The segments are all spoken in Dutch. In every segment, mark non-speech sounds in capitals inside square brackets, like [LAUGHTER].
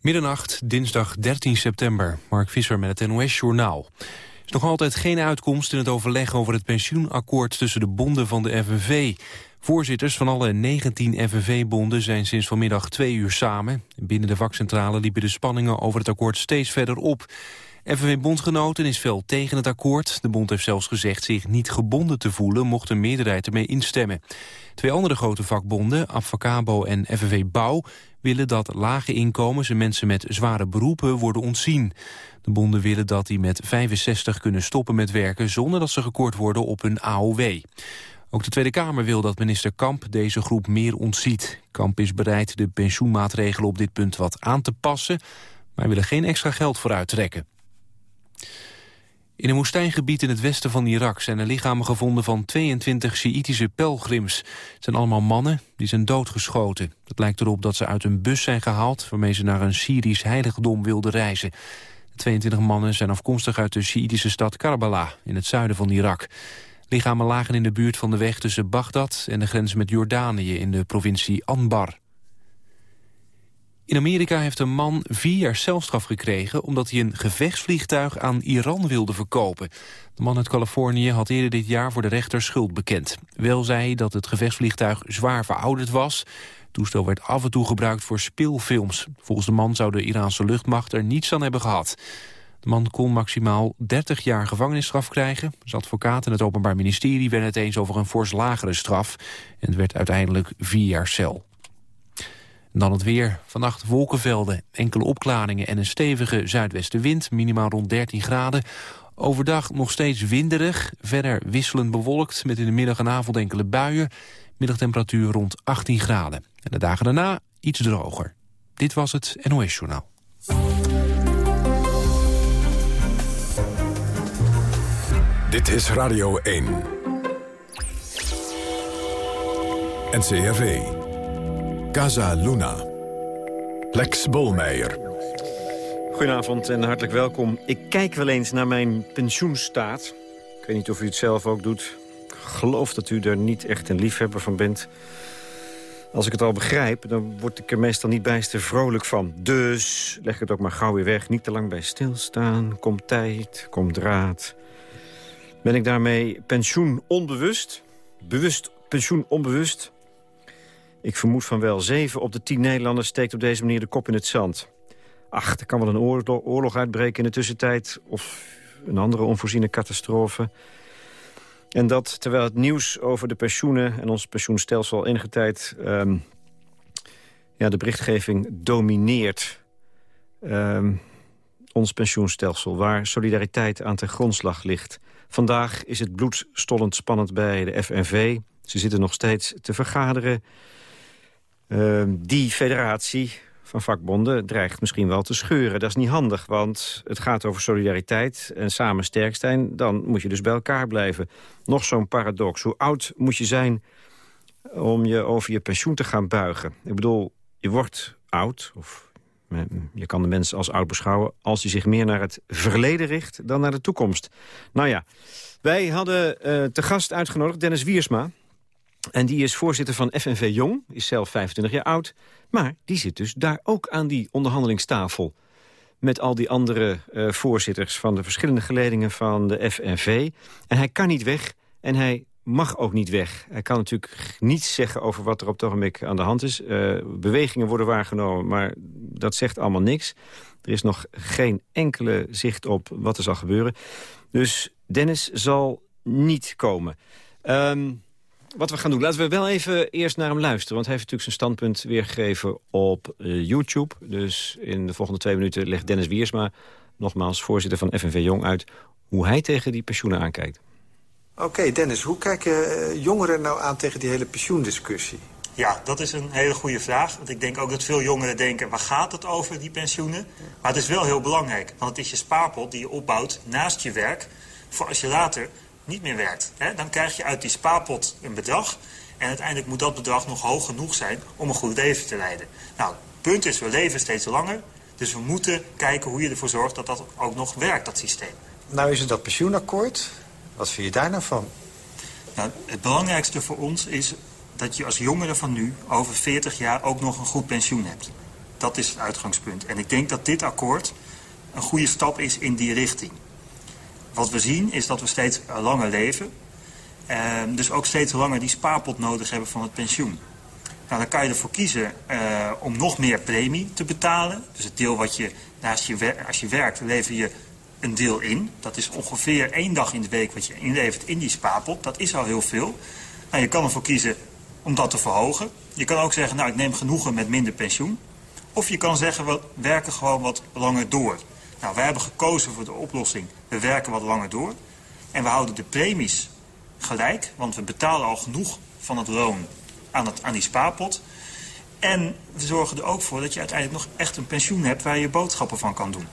Middernacht, dinsdag 13 september. Mark Visser met het NOS-journaal. Er is nog altijd geen uitkomst in het overleg over het pensioenakkoord... tussen de bonden van de FNV. Voorzitters van alle 19 FNV-bonden zijn sinds vanmiddag twee uur samen. Binnen de vakcentrale liepen de spanningen over het akkoord steeds verder op. FNV-bondgenoten is fel tegen het akkoord. De bond heeft zelfs gezegd zich niet gebonden te voelen... mocht een meerderheid ermee instemmen. Twee andere grote vakbonden, Avacabo en FNV Bouw... willen dat lage inkomens en mensen met zware beroepen worden ontzien. De bonden willen dat die met 65 kunnen stoppen met werken... zonder dat ze gekort worden op hun AOW. Ook de Tweede Kamer wil dat minister Kamp deze groep meer ontziet. Kamp is bereid de pensioenmaatregelen op dit punt wat aan te passen... maar hij wil er geen extra geld voor uittrekken. In een woestijngebied in het westen van Irak zijn er lichamen gevonden van 22 Sjiïtische pelgrims. Het zijn allemaal mannen die zijn doodgeschoten. Het lijkt erop dat ze uit een bus zijn gehaald waarmee ze naar een Syrisch heiligdom wilden reizen. De 22 mannen zijn afkomstig uit de Sjiïtische stad Karbala in het zuiden van Irak. Lichamen lagen in de buurt van de weg tussen Bagdad en de grens met Jordanië in de provincie Anbar. In Amerika heeft een man vier jaar celstraf gekregen... omdat hij een gevechtsvliegtuig aan Iran wilde verkopen. De man uit Californië had eerder dit jaar voor de rechter schuld bekend. Wel zei hij dat het gevechtsvliegtuig zwaar verouderd was. Het toestel werd af en toe gebruikt voor speelfilms. Volgens de man zou de Iraanse luchtmacht er niets aan hebben gehad. De man kon maximaal 30 jaar gevangenisstraf krijgen. Zijn advocaat en het Openbaar Ministerie werden het eens over een fors lagere straf. En het werd uiteindelijk vier jaar cel. Dan het weer. Vannacht wolkenvelden, enkele opklaringen en een stevige zuidwestenwind. Minimaal rond 13 graden. Overdag nog steeds winderig. Verder wisselend bewolkt met in de middag en avond enkele buien. Middagtemperatuur rond 18 graden. En de dagen daarna iets droger. Dit was het NOS Journaal. Dit is Radio 1. NCRV. Casa Luna. Lex Bolmeijer. Goedenavond en hartelijk welkom. Ik kijk wel eens naar mijn pensioenstaat. Ik weet niet of u het zelf ook doet. Ik geloof dat u er niet echt een liefhebber van bent. Als ik het al begrijp, dan word ik er meestal niet bijster vrolijk van. Dus leg het ook maar gauw weer weg. Niet te lang bij stilstaan. Komt tijd, komt draad. Ben ik daarmee pensioen onbewust? Bewust pensioen onbewust? Ik vermoed van wel. Zeven op de tien Nederlanders steekt op deze manier de kop in het zand. Ach, er kan wel een oorlog, uitbreken in de tussentijd... of een andere onvoorziene catastrofe. En dat terwijl het nieuws over de pensioenen en ons pensioenstelsel... enige tijd ehm, ja, de berichtgeving domineert... Um, ons pensioenstelsel, waar solidariteit aan ten grondslag ligt. Vandaag is het bloedstollend spannend bij de FNV. Ze zitten nog steeds te vergaderen. Uh, die federatie van vakbonden dreigt misschien wel te scheuren. Dat is niet handig, want het gaat over solidariteit en samen sterk zijn. Dan moet je dus bij elkaar blijven. Nog zo'n paradox. Hoe oud moet je zijn om je over je pensioen te gaan buigen? Ik bedoel, je wordt oud, of je kan de mens als oud beschouwen... als hij zich meer naar het verleden richt dan naar de toekomst. Nou ja, wij hadden uh, te gast uitgenodigd Dennis Wiersma. En die is voorzitter van FNV Jong, is zelf 25 jaar oud. Maar die zit dus daar ook aan die onderhandelingstafel. Met al die andere uh, voorzitters van de verschillende geledingen van de FNV. En hij kan niet weg en hij mag ook niet weg. Hij kan natuurlijk niets zeggen over wat er op het ogenblik aan de hand is. Uh, bewegingen worden waargenomen, maar dat zegt allemaal niks. Er is nog geen enkele zicht op wat er zal gebeuren. Dus Dennis zal niet komen. Um, wat we gaan doen, laten we wel even eerst naar hem luisteren. Want hij heeft natuurlijk zijn standpunt weergegeven op uh, YouTube. Dus in de volgende twee minuten legt Dennis Wiersma... nogmaals voorzitter van FNV Jong uit... hoe hij tegen die pensioenen aankijkt. Oké, Dennis, hoe kijken uh, jongeren nou aan tegen die hele pensioendiscussie? Ja, dat is een hele goede vraag. Want ik denk ook dat veel jongeren denken, waar gaat het over, die pensioenen? Maar het is wel heel belangrijk. Want het is je spaarpot die je opbouwt naast je werk... voor als je later niet meer werkt. Hè? Dan krijg je uit die spaarpot een bedrag... en uiteindelijk moet dat bedrag nog hoog genoeg zijn om een goed leven te leiden. Nou, het punt is, we leven steeds langer... dus we moeten kijken hoe je ervoor zorgt dat dat ook nog werkt, dat systeem. Nou is het dat pensioenakkoord. Wat vind je daar nou van? Nou, het belangrijkste voor ons is dat je als jongere van nu over 40 jaar ook nog een goed pensioen hebt. Dat is het uitgangspunt. En ik denk dat dit akkoord een goede stap is in die richting. Wat we zien is dat we steeds langer leven. Uh, dus ook steeds langer die spaarpot nodig hebben van het pensioen. Nou, dan kan je ervoor kiezen uh, om nog meer premie te betalen. Dus het deel wat je, naast je als je werkt, lever je een deel in. Dat is ongeveer één dag in de week wat je inlevert in die spaarpot. Dat is al heel veel. Nou, je kan ervoor kiezen om dat te verhogen. Je kan ook zeggen, nou, ik neem genoegen met minder pensioen. Of je kan zeggen, we werken gewoon wat langer door. Nou, wij hebben gekozen voor de oplossing, we werken wat langer door. En we houden de premies gelijk, want we betalen al genoeg van het loon aan, het, die spaarpot. En we zorgen er ook voor dat je uiteindelijk nog echt een pensioen hebt... waar je boodschappen van kan doen.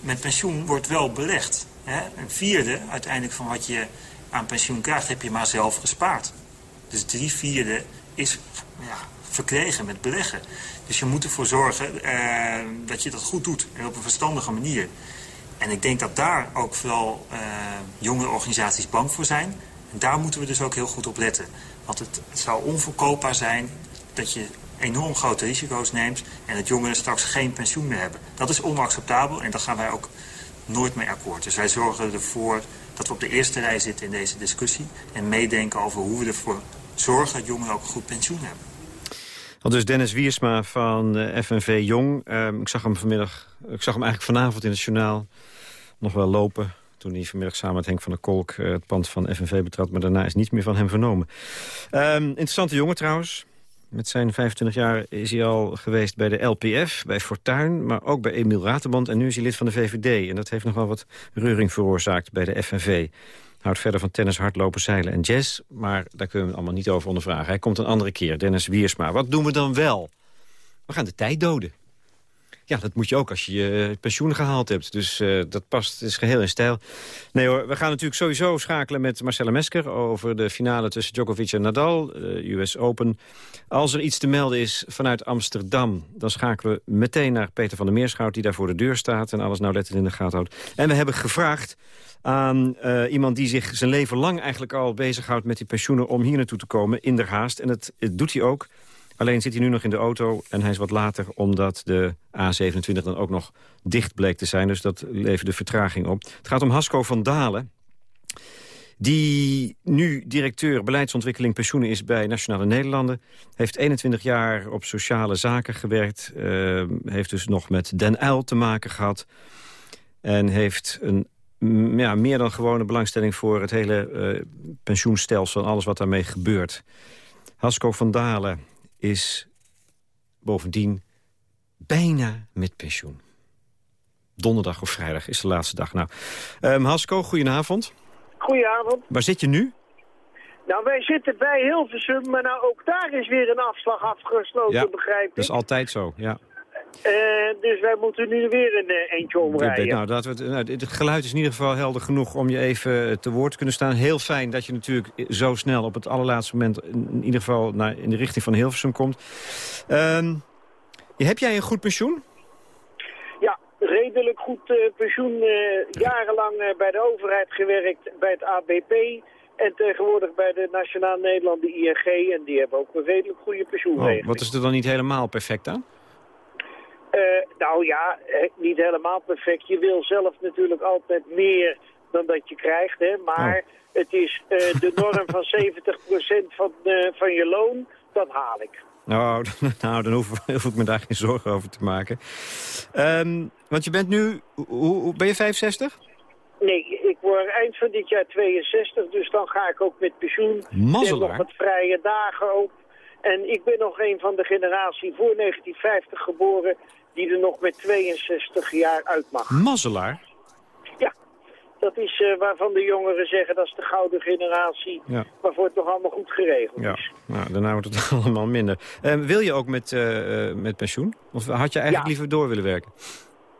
Met pensioen wordt wel belegd. Hè? Een vierde uiteindelijk van wat je aan pensioen krijgt... heb je maar zelf gespaard. Dus drie vierde is ja, verkregen met beleggen. Dus je moet ervoor zorgen eh, dat je dat goed doet en op een verstandige manier. En ik denk dat daar ook vooral uh, jonge organisaties bang voor zijn. En daar moeten we dus ook heel goed op letten. Want het, het zou onverkoopbaar zijn dat je enorm grote risico's neemt... en dat jongeren straks geen pensioen meer hebben. Dat is onacceptabel en daar gaan wij ook nooit mee akkoord. Dus wij zorgen ervoor dat we op de eerste rij zitten in deze discussie... en meedenken over hoe we ervoor zorgen dat jongeren ook een goed pensioen hebben. Al dus Dennis Wiersma van FNV Jong. Uh, ik zag hem vanmiddag, ik zag hem eigenlijk vanavond in het journaal nog wel lopen. Toen hij vanmiddag samen met Henk van der Kolk uh, het pand van FNV betrad. Maar daarna is niets meer van hem vernomen. Uh, interessante jongen trouwens. Met zijn 25 jaar is hij al geweest bij de LPF, bij Fortuin... maar ook bij Emiel Raterband en nu is hij lid van de VVD. En dat heeft nog wel wat reuring veroorzaakt bij de FNV. Houdt verder van tennis, hardlopen, zeilen en jazz. Maar daar kunnen we hem allemaal niet over ondervragen. Hij komt een andere keer, Dennis Wiersma. Wat doen we dan wel? We gaan de tijd doden. Ja, dat moet je ook als je je pensioen gehaald hebt. Dus uh, dat past, is geheel in stijl. Nee hoor, we gaan natuurlijk sowieso schakelen met Marcella Mesker... over de finale tussen Djokovic en Nadal, uh, US Open. Als er iets te melden is vanuit Amsterdam... dan schakelen we meteen naar Peter van der Meerschout... die daar voor de deur staat en alles nauwlettend in de gaten houdt. En we hebben gevraagd aan iemand die zich zijn leven lang eigenlijk al bezighoudt met die pensioenen... om hier naartoe te komen, in der haast. En dat, dat doet hij ook. Alleen zit hij nu nog in de auto en hij is wat later... omdat de A27 dan ook nog dicht bleek te zijn. Dus dat leverde vertraging op. Het gaat om Hasco van Dalen die nu directeur beleidsontwikkeling pensioenen is bij Nationale Nederlanden. Heeft 21 jaar op sociale zaken gewerkt. Uh, heeft dus nog met Den Uyl te maken gehad. En heeft een ja, meer dan gewone belangstelling voor het hele uh, pensioenstelsel... en alles wat daarmee gebeurt. Hasco van Dalen is bovendien bijna met pensioen. Donderdag of vrijdag is de laatste dag. Nou, um, Hasco, goedenavond. Goedenavond. Waar zit je nu? Nou, wij zitten bij Hilversum, maar nou ook daar is weer een afslag afgesloten, ja, begrijp ik. dat is altijd zo, ja. Uh, dus wij moeten nu weer een uh, eentje omrijden. Nou, dat we het, nou, het geluid is in ieder geval helder genoeg om je even te woord te kunnen staan. Heel fijn dat je natuurlijk zo snel op het allerlaatste moment... in ieder geval naar, in de richting van Hilversum komt. Uh, heb jij een goed pensioen? Ja, redelijk goed uh, pensioen. jarenlang bij de overheid gewerkt, bij het ABP... En tegenwoordig bij de Nationaal Nederland, de ING. En die hebben ook een redelijk goede pensioenregeling. Oh, wat is er dan niet helemaal perfect aan? Uh, nou ja, niet helemaal perfect. Je wil zelf natuurlijk altijd meer dan dat je krijgt. Hè? Maar oh. het is uh, de norm van [LAUGHS] 70% van, uh, van je loon, dat haal ik. Nou, [LAUGHS] nou dan hoef, hoef, ik me daar geen zorgen over te maken. Um, want je bent nu, hoe, ben je 65? Nee, ik word eind van dit jaar 62, dus dan ga ik ook met pensioen. Mazzelaar? En nog wat vrije dagen ook. En ik ben nog een van de generatie voor 1950 geboren die er nog met 62 jaar uit mag. Mazzelaar? Ja, dat is uh, waarvan de jongeren zeggen dat is de gouden generatie, ja. waarvoor het toch allemaal goed geregeld ja. is. Nou, daarna wordt het [LAUGHS] allemaal minder. Uh, wil je ook met, uh, met pensioen? Of had je eigenlijk ja. liever door willen werken?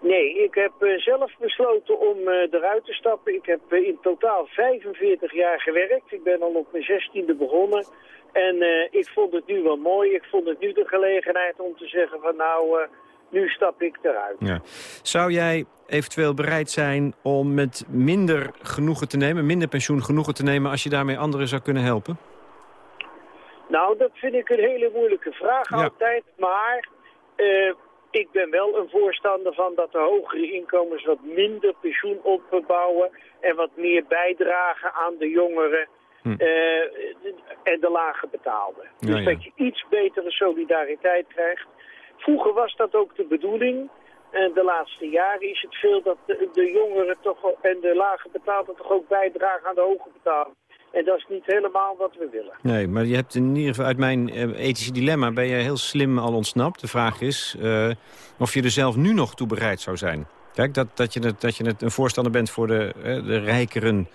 Nee, ik heb zelf besloten om eruit te stappen. Ik heb in totaal 45 jaar gewerkt. Ik ben al op mijn 16e begonnen. En ik vond het nu wel mooi. Ik vond het nu de gelegenheid om te zeggen van nou, nu stap ik eruit. Ja. Zou jij eventueel bereid zijn om met minder genoegen te nemen, minder pensioen genoegen te nemen, als je daarmee anderen zou kunnen helpen? Nou, dat vind ik een hele moeilijke vraag ja. altijd. Maar uh, ik ben wel een voorstander van dat de hogere inkomens wat minder pensioen opbouwen en wat meer bijdragen aan de jongeren hm. uh, en de lage betaalden. dus dat je iets betere solidariteit krijgt. Vroeger was dat ook de bedoeling. En de laatste jaren is het veel dat de, jongeren toch en de lage betaalden toch ook bijdragen aan de hoge betaalden. En dat is niet helemaal wat we willen. Nee, maar je hebt in ieder geval uit mijn uh, ethische dilemma... ben je heel slim al ontsnapt. De vraag is uh, of je er zelf nu nog toe bereid zou zijn. Kijk, dat, dat, je, het, dat je het een voorstander bent voor de, uh, de rijkeren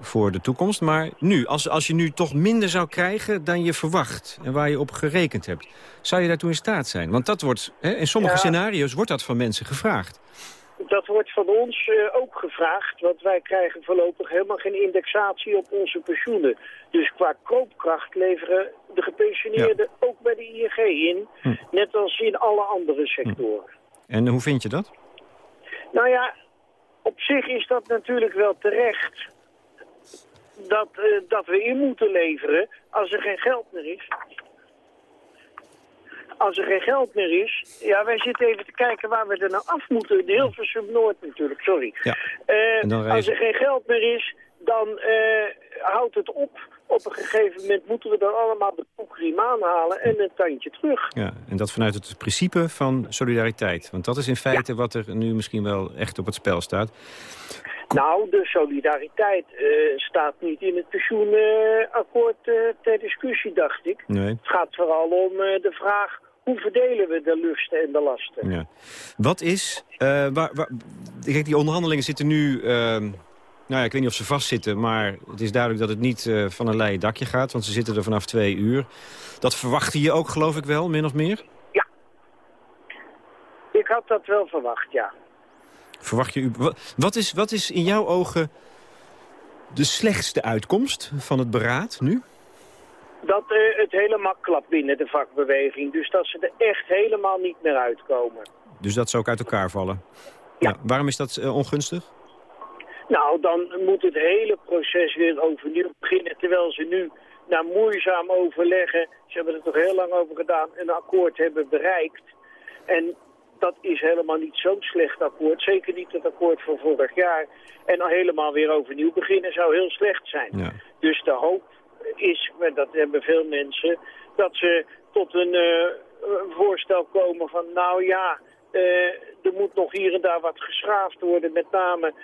voor de toekomst. Maar nu, als, als je nu toch minder zou krijgen dan je verwacht... en waar je op gerekend hebt, zou je daartoe in staat zijn? Want dat wordt, hè, in sommige scenario's wordt dat van mensen gevraagd. Dat wordt van ons uh, ook gevraagd, want wij krijgen voorlopig helemaal geen indexatie op onze pensioenen. Dus qua koopkracht leveren de gepensioneerden ook bij de ING in, hm. net als in alle andere sectoren. Hm. En hoe vind je dat? Nou ja, op zich is dat natuurlijk wel terecht dat, uh, dat we in moeten leveren als er geen geld meer is als er geen geld meer is... Ja, wij zitten even te kijken waar we er nou af moeten. De Hilversum Noord natuurlijk, sorry. Ja. Uh, als er geen geld meer is, dan uh, houdt het op. Op een gegeven moment moeten we dan allemaal de koekriem aanhalen en een tandje terug. Ja, en dat vanuit het principe van solidariteit. Want dat is in feite wat er nu misschien wel echt op het spel staat. Nou, de solidariteit uh, staat niet in het pensioenakkoord uh, ter discussie, dacht ik. Nee. Het gaat vooral om de vraag hoe verdelen we de lusten en de lasten? Ja. Wat is... Waar, waar, kijk, die onderhandelingen zitten nu... Uh, nou ja, ik weet niet of ze vastzitten, maar het is duidelijk dat het niet uh, van een leien dakje gaat. Want ze zitten er vanaf twee uur. Dat verwachtte je ook, geloof ik wel, min of meer? Ja. Ik had dat wel verwacht, ja. Verwacht je... Wat is, wat is in jouw ogen de slechtste uitkomst van het beraad nu? dat uh, het helemaal klapt binnen de vakbeweging. Dus dat ze er echt helemaal niet meer uitkomen. Dus dat ze ook uit elkaar vallen? Ja. waarom is dat uh, ongunstig? Nou, dan moet het hele proces weer overnieuw beginnen. Terwijl ze nu na moeizaam overleggen, ze hebben er toch heel lang over gedaan, een akkoord hebben bereikt. En dat is helemaal niet zo'n slecht akkoord. Zeker niet het akkoord van vorig jaar. En al helemaal weer overnieuw beginnen zou heel slecht zijn. Ja. Dus de hoop is, dat hebben veel mensen, dat ze tot een, uh, voorstel komen van nou ja, uh, er moet nog hier en daar wat geschraafd worden. Met name uh,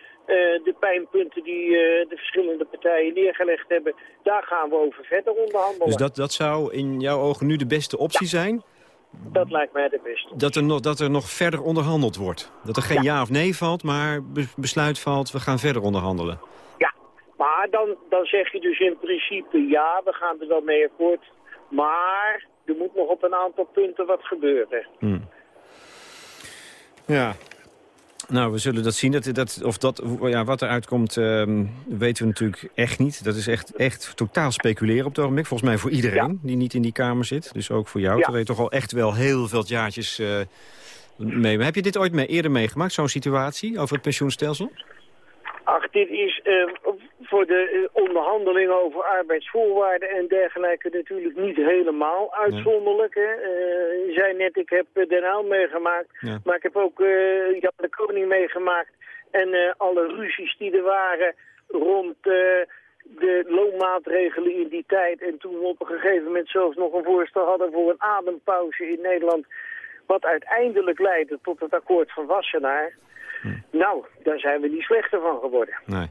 de pijnpunten die de verschillende partijen neergelegd hebben. Daar gaan we over verder onderhandelen. Dus dat, dat zou in jouw ogen nu de beste optie zijn? Dat lijkt mij de beste. Dat er, nog, dat er nog verder onderhandeld wordt? Dat er geen ja, ja of nee valt, maar besluit valt, we gaan verder onderhandelen? Maar dan, dan zeg je dus in principe, ja, we gaan er wel mee akkoord. Maar er moet nog op een aantal punten wat gebeuren. Hmm. Ja, nou, we zullen dat zien. Dat, dat, of dat, ja, wat eruit komt, um, weten we natuurlijk echt niet. Dat is echt, echt totaal speculeren op het ogenblik. Volgens mij voor iedereen die niet in die kamer zit. Dus ook voor jou. Ja. Terwijl je toch al echt wel heel veel jaartjes uh, mee. heb je dit ooit mee, eerder meegemaakt, zo'n situatie over het pensioenstelsel? Ach, dit is uh, voor de uh, onderhandelingen over arbeidsvoorwaarden en dergelijke natuurlijk niet helemaal uitzonderlijk. Hè. Uh, je zei net, ik heb Den Haal meegemaakt, maar ik heb ook Jan de Koning meegemaakt. En alle ruzies die er waren rond de loonmaatregelen in die tijd. En toen we op een gegeven moment zelfs nog een voorstel hadden voor een adempauze in Nederland. Wat uiteindelijk leidde tot het akkoord van Wassenaar. Hm. Nou, daar zijn we niet slechter van geworden. Nee.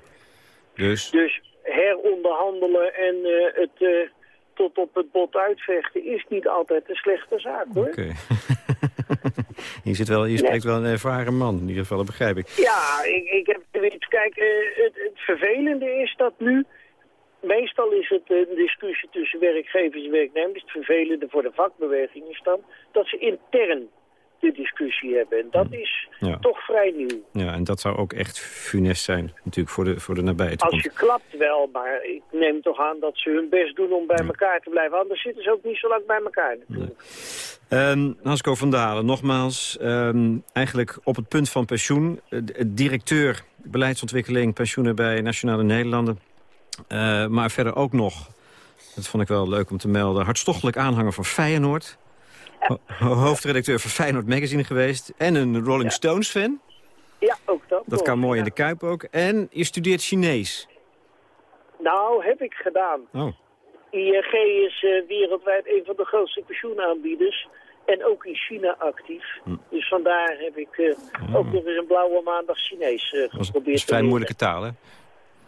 Dus? Dus heronderhandelen en uh, het uh, tot op het bot uitvechten is niet altijd een slechte zaak, hoor. Oké. Okay. [LAUGHS] je, zit wel, je spreekt wel een ervaren man, in ieder geval, dat begrijp ik. Ja, ik, ik heb Kijk, uh, het, het, vervelende is dat nu... Meestal is het een discussie tussen werkgevers en werknemers. Het vervelende voor de vakbeweging is dan dat ze intern de discussie hebben. En dat is toch vrij nieuw. Ja, en dat zou ook echt funest zijn, natuurlijk, voor de, voor de nabije toekomst. Als je klapt wel, maar ik neem toch aan dat ze hun best doen om bij elkaar te blijven. Anders zitten ze ook niet zo lang bij elkaar natuurlijk. Nee. Um, Hasko van Dalen, nogmaals, ehm, eigenlijk op het punt van pensioen. Uh, directeur beleidsontwikkeling pensioenen bij Nationale Nederlanden. Uh, maar verder ook nog, dat vond ik wel leuk om te melden... hartstochtelijk aanhanger van Feyenoord... hoofdredacteur van Feyenoord Magazine geweest. En een Rolling Stones fan. Ja, ook dat. Dat kan mooi in de Kuip ook. En je studeert Chinees. Nou, heb ik gedaan. Oh. ING is uh, wereldwijd een van de grootste pensioenaanbieders. En ook in China actief. Hm. Dus vandaar heb ik uh, ook nog eens een blauwe maandag Chinees uh, geprobeerd Dat is een vrij moeilijke taal, hè?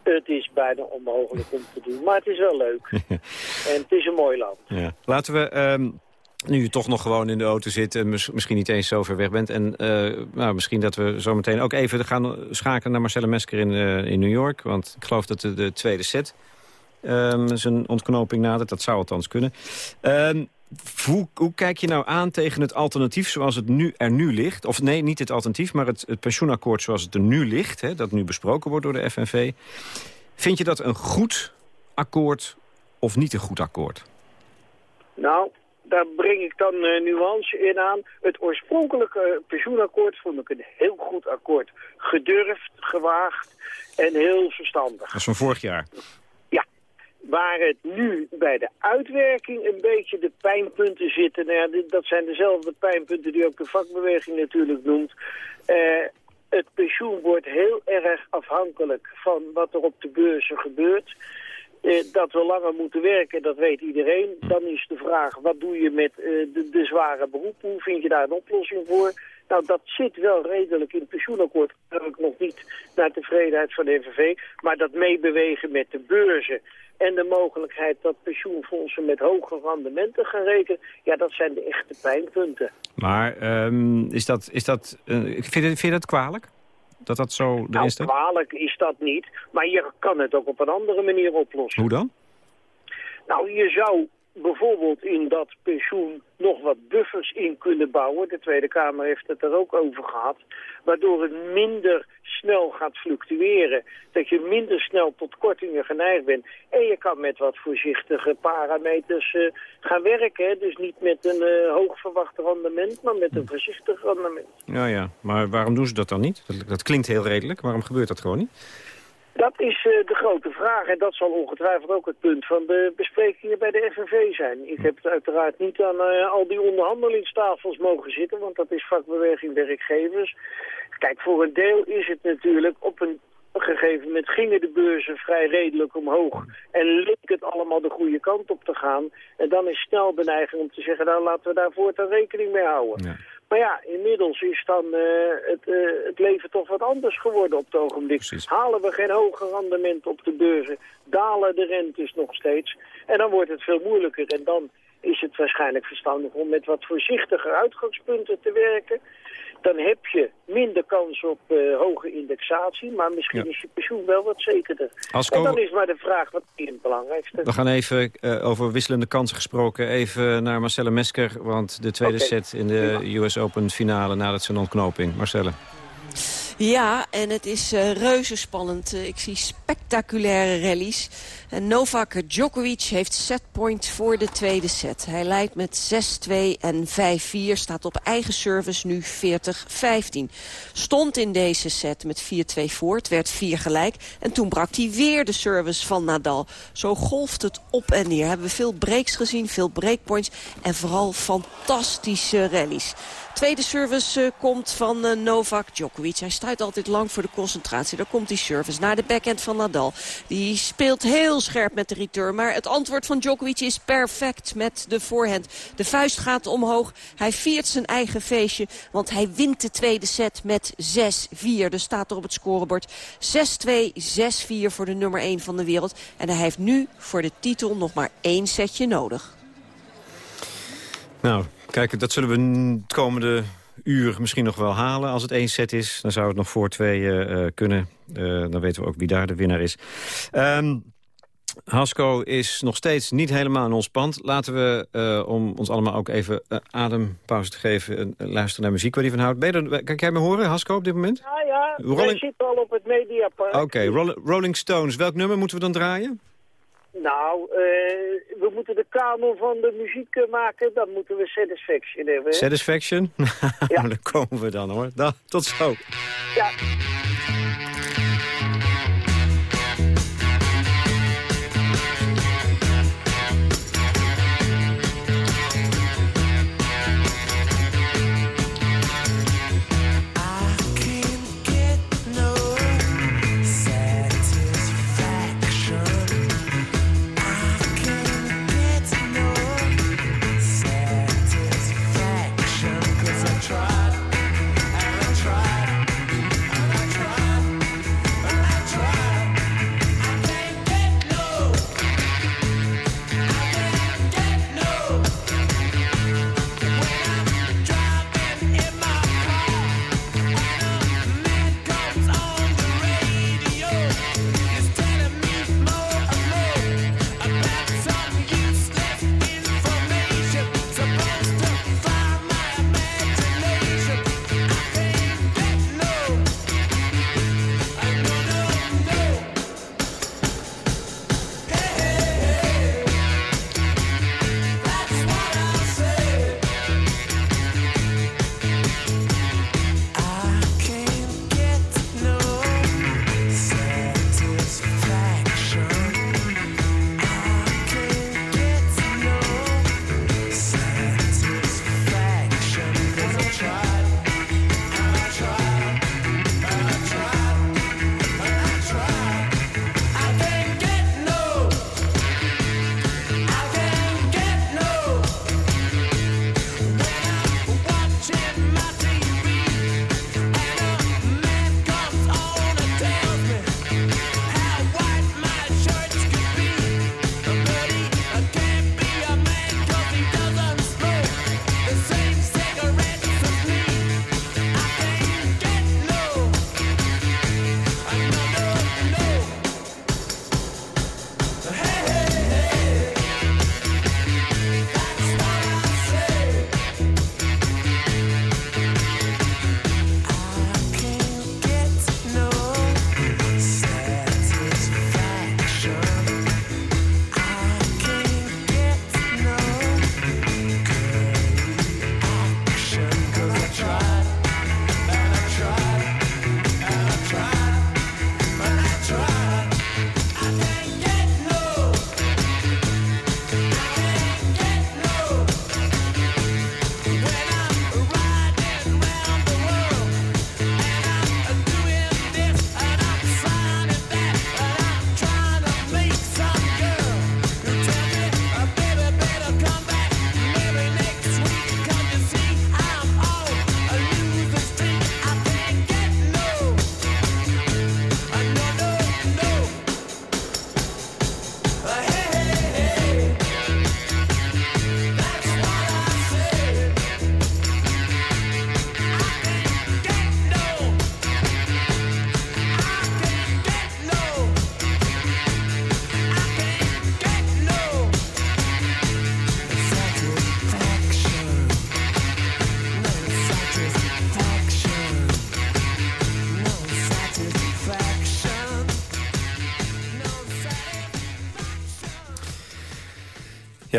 Het is bijna onmogelijk om te doen, maar het is wel leuk. [LAUGHS] en het is een mooi land. Ja. Laten we, um, nu je toch nog gewoon in de auto zit... en misschien niet eens zo ver weg bent... en uh, nou, misschien dat we zo meteen ook even gaan schakelen naar Marcella Mesker in, uh, in New York. Want ik geloof dat de, de tweede set um, zijn ontknoping nadert. Dat zou althans kunnen. Um, hoe, hoe, kijk je nou aan tegen het alternatief zoals het nu, er nu ligt? Of nee, niet het alternatief, maar het, het pensioenakkoord zoals het er nu ligt... Hè, dat nu besproken wordt door de FNV. Vind je dat een goed akkoord of niet een goed akkoord? Nou, daar breng ik dan uh, nuance in aan. Het oorspronkelijke pensioenakkoord vond ik een heel goed akkoord. Gedurfd, gewaagd en heel verstandig. Dat is van vorig jaar. Waar het nu bij de uitwerking een beetje de pijnpunten zitten. Nou ja, dat zijn dezelfde pijnpunten die ook de vakbeweging natuurlijk noemt. Uh, het pensioen wordt heel erg afhankelijk van wat er op de beurzen gebeurt. Uh, dat we langer moeten werken, dat weet iedereen. Dan is de vraag, wat doe je met uh, de, de, zware beroepen? Hoe vind je daar een oplossing voor? Nou, dat zit wel redelijk in het pensioenakkoord. Natuurlijk nog niet naar tevredenheid van de NVV. Maar dat meebewegen met de beurzen en de mogelijkheid dat pensioenfondsen met hoge rendementen gaan rekenen... ja, dat zijn de echte pijnpunten. Maar um, is dat, is dat, uh, vind, je, vind je dat kwalijk? Dat dat zo erin nou, staat? kwalijk is dat niet. Maar je kan het ook op een andere manier oplossen. Hoe dan? Nou, je zou bijvoorbeeld in dat pensioen nog wat buffers in kunnen bouwen. De Tweede Kamer heeft het er ook over gehad. Waardoor het minder snel gaat fluctueren. Dat je minder snel tot kortingen geneigd bent. En je kan met wat voorzichtige parameters uh, gaan werken. Dus niet met een uh, hoog verwacht rendement, maar met een voorzichtig rendement. Ja, ja. Maar waarom doen ze dat dan niet? Dat, dat klinkt heel redelijk. Waarom gebeurt dat gewoon niet? Dat is uh, de grote vraag en dat zal ongetwijfeld ook het punt van de besprekingen bij de FNV zijn. Ik heb uiteraard niet aan uh, al die onderhandelingstafels mogen zitten, want dat is vakbeweging werkgevers. Kijk, voor een deel is het natuurlijk op een gegeven moment gingen de beurzen vrij redelijk omhoog. En leek het allemaal de goede kant op te gaan. En dan is snel de neiging om te zeggen, nou laten we daar voortaan rekening mee houden. Ja. Maar ja, inmiddels is dan uh, het, uh, het, leven toch wat anders geworden op het ogenblik. Precies. Halen we geen hoger rendement op de beurzen, dalen de rentes nog steeds. En dan wordt het veel moeilijker en dan is het waarschijnlijk verstandig om met wat voorzichtiger uitgangspunten te werken dan heb je minder kans op uh, hoge indexatie. Maar misschien ja. is je pensioen wel wat zekerder. En dan is maar de vraag, wat is het belangrijkste? We gaan even uh, over wisselende kansen gesproken. Even naar Marcelle Mesker. Want de tweede okay. set in de US Open finale nadat zijn ontknoping. Marcelle. Ja, en het is uh, reuze spannend. Uh, ik zie spectaculaire rallies. En Novak Djokovic heeft setpoint voor de tweede set. Hij leidt met 6-2 en 5-4. Staat op eigen service nu 40-15. Stond in deze set met 4-2 voor. Het werd 4 gelijk. En toen brak hij weer de service van Nadal. Zo golft het op en neer. Hebben we veel breaks gezien, veel breakpoints. En vooral fantastische rallies. Tweede service uh, komt van Novak Djokovic. Hij stuit altijd lang voor de concentratie. Daar komt die service naar de backhand van Nadal. Die speelt heel scherp met de return. Maar het antwoord van Djokovic is perfect met de voorhand. De vuist gaat omhoog. Hij viert zijn eigen feestje. Want hij wint de tweede set met 6-4. Dus staat er op het scorebord 6-2, 6-4 voor de nummer 1 van de wereld. En hij heeft nu voor de titel nog maar één setje nodig. Nou, kijk, dat zullen we het komende uur misschien nog wel halen. Als het één set is, dan zou het nog voor twee uh, kunnen. Uh, dan weten we ook wie daar de winnaar is. Um, Hasco is nog steeds niet helemaal in ons pand. Laten we, uh, om ons allemaal ook even adempauze te geven... Luisteren naar muziek waar die van houdt. Ben je kan jij me horen, Hasco, op dit moment? Ja, ja. Rolling... Zitten al op het Mediapark. Oké, okay. Rolling Stones. Welk nummer moeten we dan draaien? Nou, we moeten de kamer van de muziek maken. Dan moeten we Satisfaction hebben. Hè? Satisfaction? [LAUGHS] ja. daar komen we dan, hoor. Da tot zo. Ja.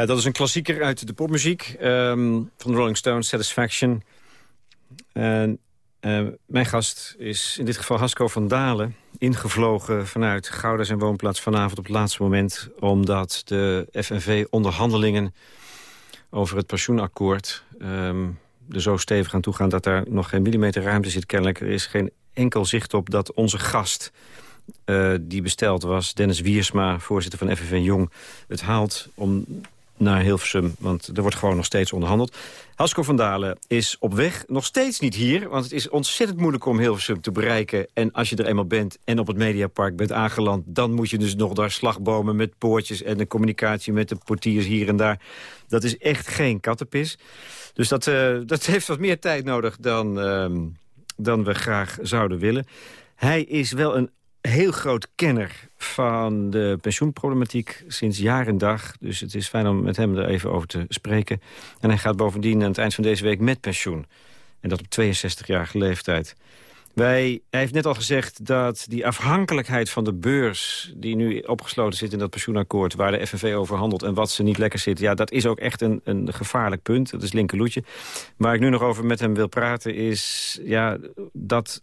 Dat is een klassieker uit de popmuziek. ehm, van de Rolling Stones, Satisfaction. En eh, mijn gast is in dit geval Hasco van Dalen. Ingevlogen vanuit Gouda zijn woonplaats vanavond op het laatste moment. Omdat de FNV-onderhandelingen over het pensioenakkoord... ehm, er zo stevig aan toe gaan dat daar nog geen millimeter ruimte zit. Kennelijk er is geen enkel zicht op dat onze gast... eh, die besteld was, Dennis Wiersma, voorzitter van FNV Jong... het haalt om naar Hilversum, want er wordt gewoon nog steeds onderhandeld. Hasko van Dalen is op weg, nog steeds niet hier... want het is ontzettend moeilijk om Hilversum te bereiken. En als je er eenmaal bent en op het Mediapark bent aangeland... dan moet je dus nog daar slagbomen met poortjes... en de communicatie met de portiers hier en daar. Dat is echt geen kattenpis. Dus dat, eh, dat [LAUGHS] heeft wat meer tijd nodig dan, ehm, dan we graag zouden willen. Hij is wel een heel groot kenner van de pensioenproblematiek sinds jaar en dag. Dus het is fijn om met hem er even over te spreken. En hij gaat bovendien aan het eind van deze week met pensioen. En dat op 62-jarige leeftijd. Wij, hij heeft net al gezegd dat die afhankelijkheid van de beurs... die nu opgesloten zit in dat pensioenakkoord... waar de FNV over handelt en wat ze niet lekker zit... ja, dat is ook echt een, een gevaarlijk punt. Dat is linkerloetje. Waar ik nu nog over met hem wil praten is... Ja, dat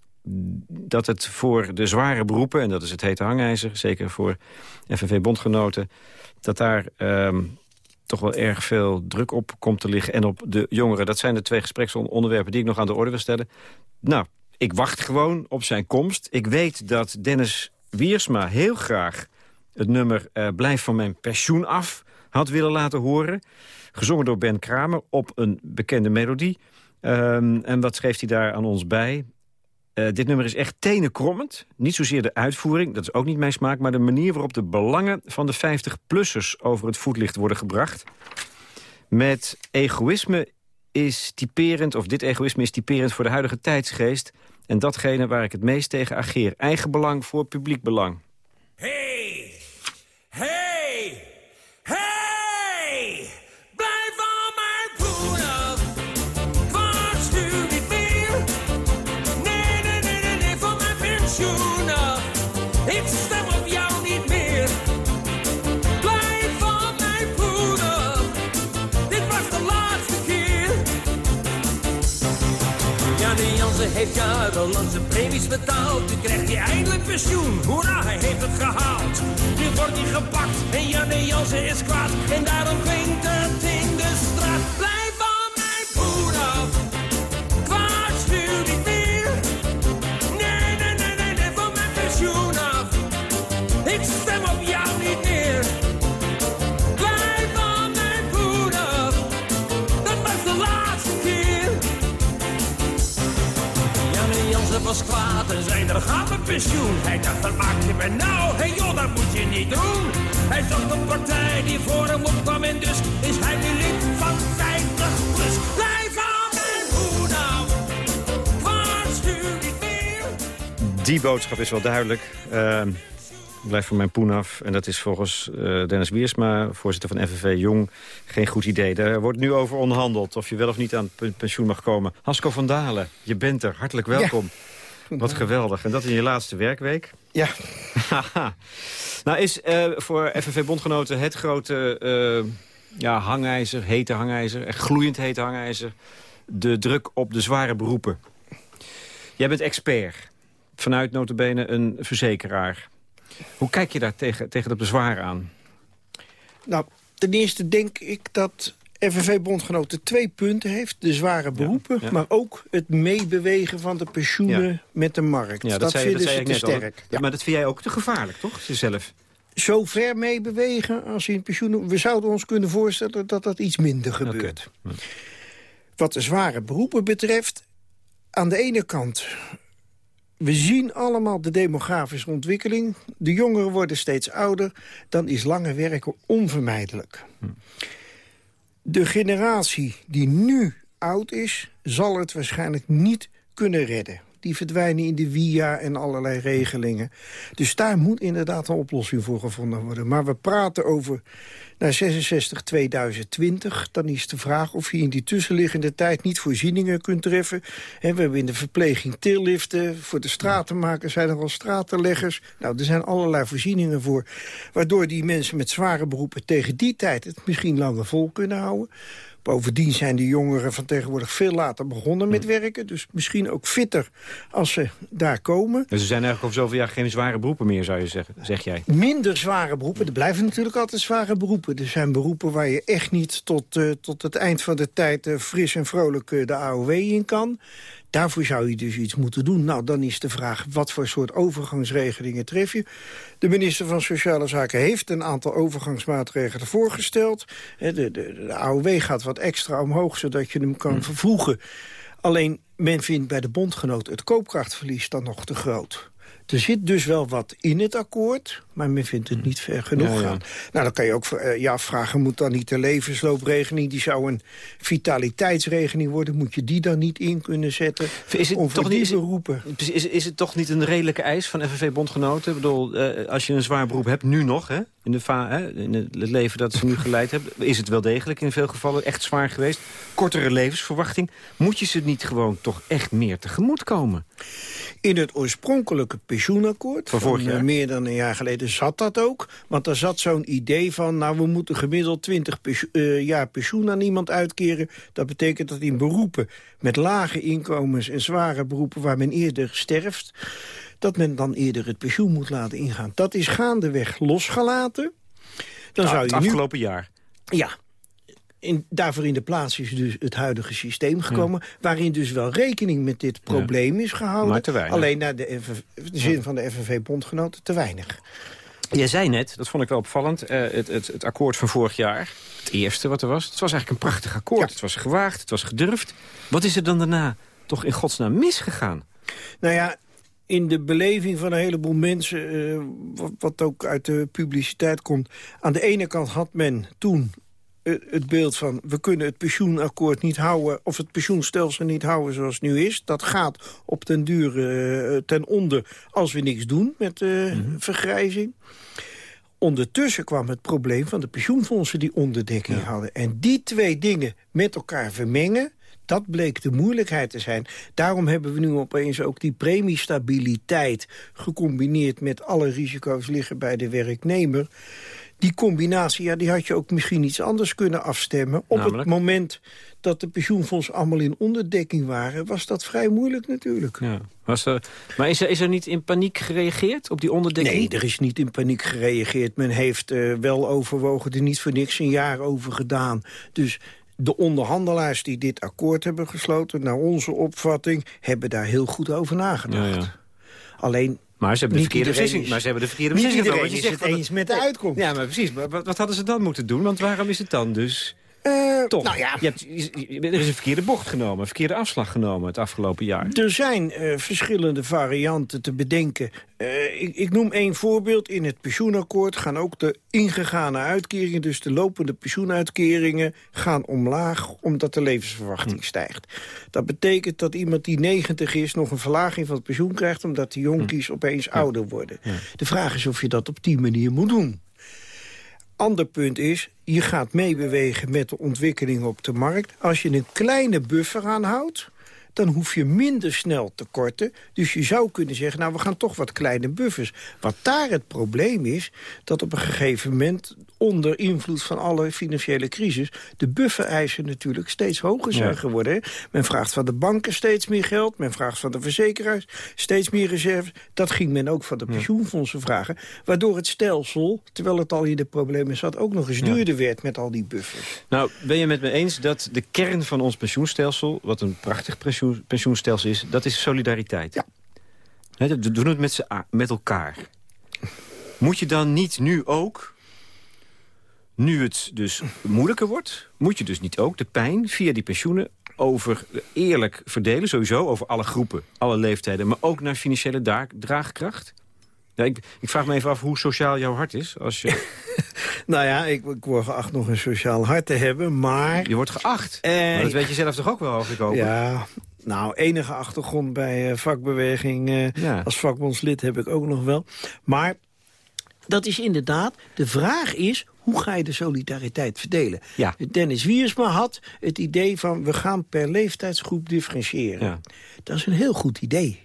dat het voor de zware beroepen, en dat is het hete hangijzer... zeker voor FNV-bondgenoten, dat daar ehm, toch wel erg veel druk op komt te liggen. En op de jongeren. Dat zijn de twee gespreksonderwerpen die ik nog aan de orde wil stellen. Nou, ik wacht gewoon op zijn komst. Ik weet dat Dennis Wiersma heel graag het nummer eh, Blijf van mijn pensioen af had willen laten horen. Gezongen door Ben Kramer op een bekende melodie. Ehm, en wat schreef hij daar aan ons bij? Uh, dit nummer is echt tenenkrommend. Niet zozeer de uitvoering, dat is ook niet mijn smaak... maar de manier waarop de belangen van de 50-plussers over het voetlicht worden gebracht. Met egoïsme is typerend, of dit egoïsme is typerend voor de huidige tijdsgeest... en datgene waar ik het meest tegen ageer. Eigen belang voor publiek belang. Hey! Heeft jarenlang zijn premies betaald. Nu krijgt hij eindelijk pensioen. Hoera, hij heeft het gehaald. Nu wordt hij gepakt en Janne Jansen is kwaad. En daarom klinkt het in de straat. Blijf zei, er gaat mijn pensioen. Hij dacht, wat maak je me nou? Hé hey joh, dat moet je niet doen. Hij zocht een partij die voor hem opkwam en dus is hij nu lid van 50 plus. Blijf aan mijn poen af. Waarschuw niet meer. Die boodschap is wel duidelijk. Ehm, blijf van mijn poen af. En dat is volgens eh, Dennis Wiersma, voorzitter van FNV Jong, geen goed idee. Daar wordt nu over onderhandeld of je wel of niet aan het pensioen mag komen. Hasko van Dalen, je bent er. Hartelijk welkom. Wat geweldig. En dat in je laatste werkweek. Ja, nou is eh, voor FNV-bondgenoten het grote eh, ja, hangijzer, hete hangijzer, echt gloeiend hete hangijzer, de druk op de zware beroepen. Jij bent expert, vanuit notabene een verzekeraar. Hoe kijk je daar tegen, tegen dat bezwaar aan? nou, ten eerste denk ik dat FNV-bondgenoten twee punten heeft. De zware beroepen, ja. maar ook het meebewegen van de pensioenen Ja. met de markt. Ja, dat, zei, vinden ze ik te sterk. Ja. Maar dat vind jij ook te gevaarlijk, toch? Jezelf. Zo ver meebewegen als je in pensioen... We zouden ons kunnen voorstellen dat dat iets minder gebeurt. Wat de zware beroepen betreft, aan de ene kant... We zien allemaal de demografische ontwikkeling. De jongeren worden steeds ouder. Dan is lange werken onvermijdelijk. De generatie die nu oud is, zal het waarschijnlijk niet kunnen redden. Die verdwijnen in de WIA en allerlei regelingen. Dus daar moet inderdaad een oplossing voor gevonden worden. Maar we praten over naar 66 2020. Dan is de vraag of je in die tussenliggende tijd niet voorzieningen kunt treffen. we hebben in de verpleging tilliften. Voor de stratenmakers zijn er al stratenleggers. Nou, er zijn allerlei voorzieningen voor. Waardoor die mensen met zware beroepen tegen die tijd het misschien langer vol kunnen houden. Bovendien zijn de jongeren van tegenwoordig veel later begonnen met werken. Dus misschien ook fitter als ze daar komen. Dus er zijn eigenlijk over zoveel jaar geen zware beroepen meer, zou je zeggen, zeg jij? Minder zware beroepen. Er blijven natuurlijk altijd zware beroepen. Er zijn beroepen waar je echt niet tot, uh, tot het eind van de tijd... Uh, fris en vrolijk uh, de AOW in kan. Daarvoor zou je dus iets moeten doen. Nou, dan is de vraag, wat voor soort overgangsregelingen tref je? De minister van Sociale Zaken heeft een aantal overgangsmaatregelen voorgesteld. De, de, de AOW gaat wat extra omhoog, zodat je hem kan hmm. vervroegen. Alleen, men vindt bij de bondgenoot het koopkrachtverlies dan nog te groot. Er zit dus wel wat in het akkoord, maar men vindt het niet ver genoeg gaan. Nou, dan kan je ook uh, ja, vragen, moet dan niet de levensloopregeling... die zou een vitaliteitsregeling worden, moet je die dan niet in kunnen zetten? Is het, toch niet, beroepen? Is, is het toch niet een redelijke eis van FNV-bondgenoten? Ik bedoel, uh, als je een zwaar beroep hebt, nu nog, hè, in, de hè, in het leven dat ze nu geleid hebben... is het wel degelijk in veel gevallen echt zwaar geweest. Kortere levensverwachting. Moet je ze niet gewoon toch echt meer tegemoet komen? In het oorspronkelijke pensioenakkoord van, vorig jaar. meer dan een jaar geleden zat dat ook. Want er zat zo'n idee van, nou we moeten gemiddeld 20 uh, jaar pensioen aan iemand uitkeren. Dat betekent dat in beroepen met lage inkomens en zware beroepen waar men eerder sterft, dat men dan eerder het pensioen moet laten ingaan. Dat is gaandeweg losgelaten. Dan zou je het afgelopen jaar. Ja, in, daarvoor in de plaats is dus het huidige systeem gekomen... waarin dus wel rekening met dit probleem is gehouden. Alleen naar de, de zin van de FNV-bondgenoten te weinig. Jij zei net, dat vond ik wel opvallend, uh, het, het, het, akkoord van vorig jaar... het eerste wat er was, het was eigenlijk een prachtig akkoord. Het was gewaagd, het was gedurfd. Wat is er dan daarna toch in godsnaam misgegaan? Nou ja, in de beleving van een heleboel mensen, uh, wat, wat, ook uit de publiciteit komt... aan de ene kant had men toen eh, het beeld van... we kunnen het pensioenakkoord niet houden... of het pensioenstelsel niet houden zoals het nu is. Dat gaat op den duur uh, ten onder als we niks doen met uh, vergrijzing. Ondertussen kwam het probleem van de pensioenfondsen die onderdekking hadden. En die twee dingen met elkaar vermengen... Dat bleek de moeilijkheid te zijn. Daarom hebben we nu opeens ook die premiestabiliteit... gecombineerd met alle risico's liggen bij de werknemer die combinatie, ja, die had je ook misschien iets anders kunnen afstemmen. Op het moment dat de pensioenfondsen allemaal in onderdekking waren... was dat vrij moeilijk natuurlijk. Ja. Was er, maar is er, is er niet in paniek gereageerd op die onderdekking? Nee, er is niet in paniek gereageerd. Men heeft uh, wel overwogen, er niet voor niks een jaar over gedaan. Dus de onderhandelaars die dit akkoord hebben gesloten... naar onze opvatting, hebben daar heel goed over nagedacht. Ja, ja. Alleen maar ze hebben de verkeerde beslissing. Maar ze hebben de verkeerde beslissing genomen. Niet iedereen is het eens met de uitkomst. Ja, maar precies. Maar wat, wat hadden ze dan moeten doen? Want waarom is het dan dus uh, Toch, nou ja. je hebt, er is een verkeerde bocht genomen, een verkeerde afslag genomen het afgelopen jaar. Er zijn uh, verschillende varianten te bedenken. Uh, ik, ik, noem één voorbeeld. In het pensioenakkoord gaan ook de ingegane uitkeringen... dus de lopende pensioenuitkeringen gaan omlaag... omdat de levensverwachting hm. stijgt. Dat betekent dat iemand die 90 is... nog een verlaging van het pensioen krijgt... omdat de jonkies hm. opeens ouder worden. De vraag is of je dat op die manier moet doen. Ander punt is, je gaat meebewegen met de ontwikkeling op de markt. Als je een kleine buffer aanhoudt, dan hoef je minder snel te korten. Dus je zou kunnen zeggen, nou, we gaan toch wat kleine buffers. Wat daar het probleem is, dat op een gegeven moment... onder invloed van alle financiële crisis... de buffereisen natuurlijk steeds hoger zijn geworden. Men vraagt van de banken steeds meer geld. Men vraagt van de verzekeraars steeds meer reserves. Dat ging men ook van de pensioenfondsen vragen. Waardoor het stelsel, terwijl het al in de problemen zat... ook nog eens duurder werd met al die buffers. Nou, ben je met me eens dat de kern van ons pensioenstelsel... wat een prachtig pensioen pensioenstelsel is, dat is solidariteit. Ja. we doen het met, met elkaar. Moet je dan niet nu ook, nu het dus moeilijker wordt... moet je dus niet ook de pijn via die pensioenen over eerlijk verdelen, sowieso over alle groepen, alle leeftijden... maar ook naar financiële draagkracht? Ja, ik, ik, vraag me even af hoe sociaal jouw hart is. Als je... [LAUGHS] nou ja, ik, ik, word geacht nog een sociaal hart te hebben, maar... Je wordt geacht, maar dat weet je zelf toch ook wel, ik. Ja, Nou, enige achtergrond bij uh, vakbeweging uh, ja. als vakbondslid heb ik ook nog wel. Maar dat is inderdaad, de vraag is, hoe ga je de solidariteit verdelen? Ja. Dennis Wiersma had het idee van, we gaan per leeftijdsgroep differentiëren. Ja. Dat is een heel goed idee.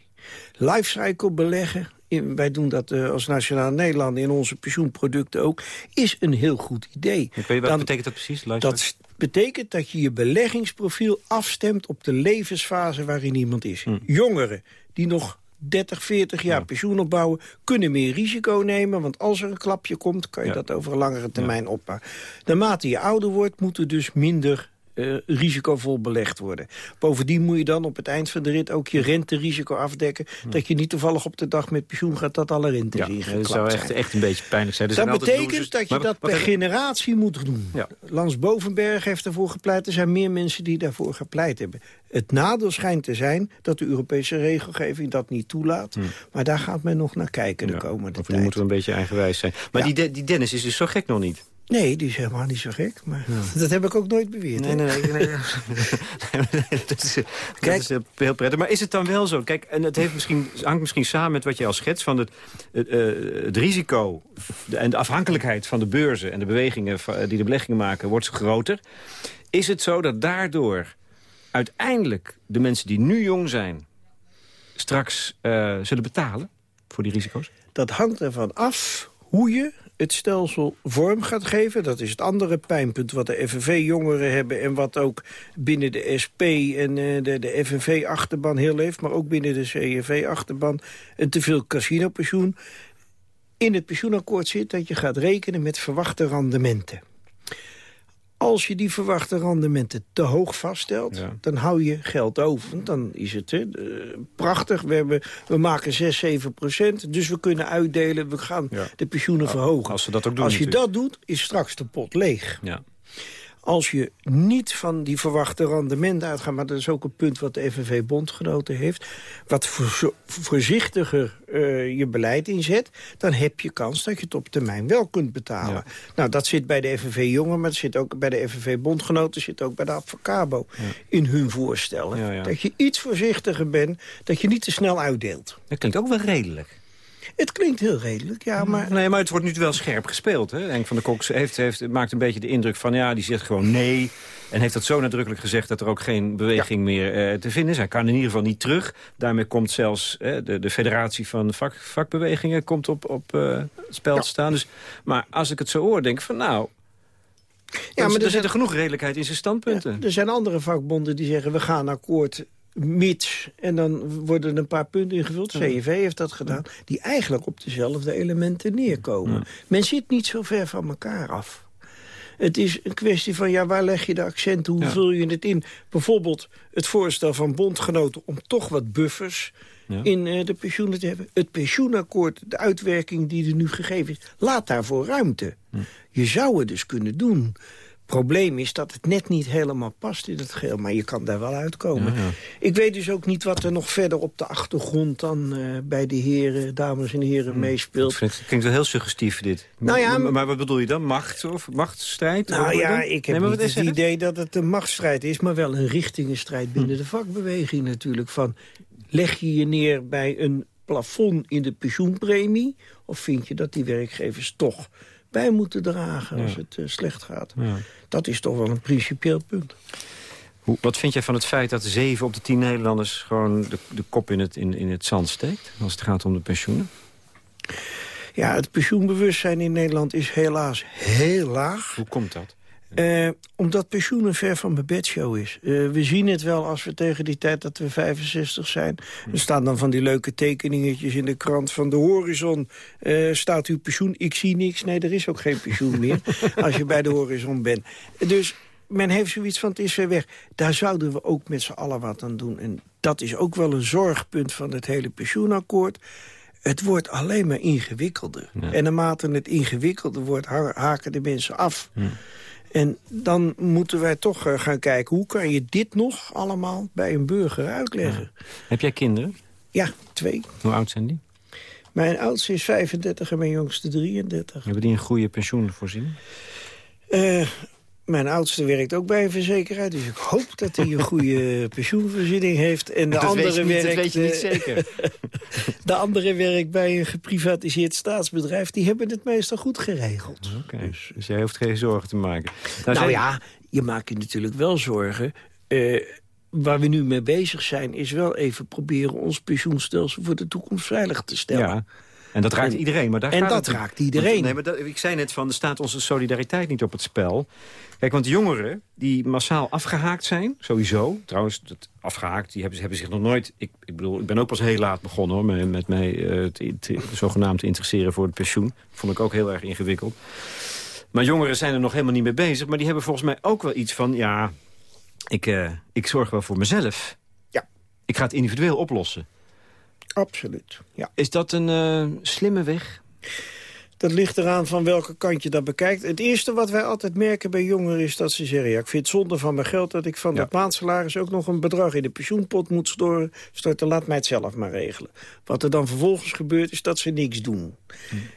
Lifecycle beleggen, in, wij doen dat uh, als Nationaal Nederland in onze pensioenproducten ook, is een heel goed idee. wat Dan, betekent dat precies? Dat betekent dat je je beleggingsprofiel afstemt op de levensfase waarin iemand is. Hm. Jongeren die nog 30, 40 jaar pensioen opbouwen... kunnen meer risico nemen, want als er een klapje komt... kan je dat over een langere termijn ja. opbouwen. Naarmate je ouder wordt, moet er dus minder uh, risicovol belegd worden. Bovendien moet je dan op het eind van de rit ook je renterisico afdekken. Dat je niet toevallig op de dag met pensioen gaat dat alle rente ja, Dat zou echt, echt een beetje pijnlijk zijn. dat betekent dat je dat per generatie moet doen. Ja. Lans Bovenberg heeft ervoor gepleit. Er zijn meer mensen die daarvoor gepleit hebben. Het nadeel schijnt te zijn dat de Europese regelgeving dat niet toelaat. Hmm. Maar daar gaat men nog naar kijken de komende tijd. Nu moeten we een beetje eigenwijs zijn. Maar die, die Dennis is dus zo gek nog niet. Nee, die is helemaal niet zo gek. Maar [LAUGHS] dat heb ik ook nooit beweerd. Nee, nee, nee. nee, [LAUGHS] dat, is, Kijk, is heel prettig. Maar is het dan wel zo? Kijk, en het heeft misschien, hangt misschien samen met wat je al schetst... van het, het, uh, het risico en de afhankelijkheid van de beurzen... en de bewegingen die de beleggingen maken, wordt groter. Is het zo dat daardoor uiteindelijk de mensen die nu jong zijn... straks uh, zullen betalen voor die risico's? Dat hangt ervan af hoe je het stelsel vorm gaat geven. Dat is het andere pijnpunt wat de FNV-jongeren hebben... en wat ook binnen de SP en uh, de, de FNV-achterban heel leeft... maar ook binnen de CNV-achterban een teveel casinopensioen. In het pensioenakkoord zit dat je gaat rekenen met verwachte rendementen. Als je die verwachte rendementen te hoog vaststelt, dan hou je geld over. Dan is het hè, prachtig. We, hebben, we maken 6, 7 procent. Dus we kunnen uitdelen. We gaan de pensioenen verhogen. Als, dat ook doen, als je dat doet, is straks de pot leeg. Ja als je niet van die verwachte rendementen uitgaat... maar dat is ook een punt wat de FNV-bondgenoten heeft... wat voorzichtiger uh, je beleid inzet... dan heb je kans dat je het op termijn wel kunt betalen. Nou, dat zit bij de FNV-jongen, maar dat zit ook bij de FNV-bondgenoten... zit ook bij de Advocabo in hun voorstellen. Dat je iets voorzichtiger bent, dat je niet te snel uitdeelt. Dat klinkt ook wel redelijk. Het klinkt heel redelijk, ja, maar... Nee, maar het wordt nu wel scherp gespeeld, hè? Henk van der Koks heeft, heeft, maakt een beetje de indruk van... ja, die zegt gewoon nee. En heeft dat zo nadrukkelijk gezegd dat er ook geen beweging meer uh, te vinden is. Hij kan in ieder geval niet terug. Daarmee komt zelfs uh, de, de federatie van vak, vakbewegingen komt op, op uh, spel te staan. Dus, maar als ik het zo hoor, denk ik van nou... Ja, maar er, zit er genoeg redelijkheid in zijn standpunten. er zijn andere vakbonden die zeggen... we gaan akkoord mits. En dan worden een paar punten ingevuld. CNV heeft dat gedaan. Die eigenlijk op dezelfde elementen neerkomen. Men zit niet zo ver van elkaar af. Het is een kwestie van, ja, waar leg je de accenten? Hoe vul je het in? Bijvoorbeeld het voorstel van bondgenoten om toch wat buffers... in uh, de pensioenen te hebben. Het pensioenakkoord, de uitwerking die er nu gegeven is... laat daarvoor ruimte. Je zou het dus kunnen doen probleem is dat het net niet helemaal past in het geheel. Maar je kan daar wel uitkomen. Ja, ja. Ik weet dus ook niet wat er nog verder op de achtergrond... dan uh, bij de heren, dames en heren hmm. meespeelt. Het klinkt wel heel suggestief, dit. Nou ja, maar, maar wat bedoel je dan? Macht of machtsstrijd? Nou ja, ik heb nee, niet het idee dat het een machtsstrijd is... maar wel een richtingenstrijd binnen hmm. de vakbeweging natuurlijk. Van, leg je je neer bij een plafond in de pensioenpremie... of vind je dat die werkgevers toch bij moeten dragen als het uh, slecht gaat. Dat is toch wel een principieel punt. Hoe, wat vind jij van het feit dat zeven op de tien Nederlanders... gewoon de, de kop in het, in, in het zand steekt als het gaat om de pensioenen? Ja, het pensioenbewustzijn in Nederland is helaas heel laag. Hoe komt dat? Uh, omdat pensioen ver van mijn bedshow is. Uh, we zien het wel als we tegen die tijd dat we 65 zijn. Er staan dan van die leuke tekeningetjes in de krant van de horizon. Uh, staat uw pensioen? Ik zie niks. Nee, er is ook geen pensioen [LAUGHS] meer als je bij de horizon bent. Dus men heeft zoiets van het is ver weg. Daar zouden we ook met z'n allen wat aan doen. En dat is ook wel een zorgpunt van het hele pensioenakkoord. Het wordt alleen maar ingewikkelder. En naarmate het ingewikkelder wordt, haken de mensen af. Ja. En dan moeten wij toch eh, gaan kijken... hoe kan je dit nog allemaal bij een burger uitleggen. Heb jij kinderen? Ja, twee. Hoe oud zijn die? Mijn oudste is 35 en mijn jongste 33. Hebben die een goede pensioenvoorziening? Uh, Mijn oudste werkt ook bij een verzekeraar, dus ik hoop dat hij een goede [LAUGHS] pensioenvoorziening heeft. En de Dat andere weet je niet, dat werkt, weet je niet eh, zeker. [LAUGHS] De andere werkt bij een geprivatiseerd staatsbedrijf. Die hebben het meestal goed geregeld. Oké, dus jij hoeft geen zorgen te maken. Nou, zijn- ja, je maakt je natuurlijk wel zorgen. Eh, waar we nu mee bezig zijn, is wel even proberen ons pensioenstelsel voor de toekomst veilig te stellen. Ja. En dat raakt En- iedereen. Maar daar en gaat dat het- raakt iedereen. Want- nee, maar dat, ik zei net van, er staat onze solidariteit niet op het spel. Kijk, want jongeren die massaal afgehaakt zijn, sowieso. Trouwens, dat afgehaakt, die hebben, hebben zich nog nooit... Ik, ik bedoel, ik ben ook pas heel laat begonnen hoor, met, met mij eh, te, te- zogenaamd te interesseren voor het pensioen. Vond ik ook heel erg ingewikkeld. Maar jongeren zijn er nog helemaal niet mee bezig. Maar die hebben volgens mij ook wel iets van, ja, ik, eh, ik zorg wel voor mezelf. Ja. Ik ga het individueel oplossen. Absoluut, ja. Is dat een eh, slimme weg? Dat ligt eraan van welke kant je dat bekijkt. Het eerste wat wij altijd merken bij jongeren is dat ze zeggen... ja, ik vind het zonde van mijn geld dat ik van Ja. dat maandsalaris... ook nog een bedrag in de pensioenpot moet storen, storten. Laat mij het zelf maar regelen. Wat er dan vervolgens gebeurt is dat ze niks doen.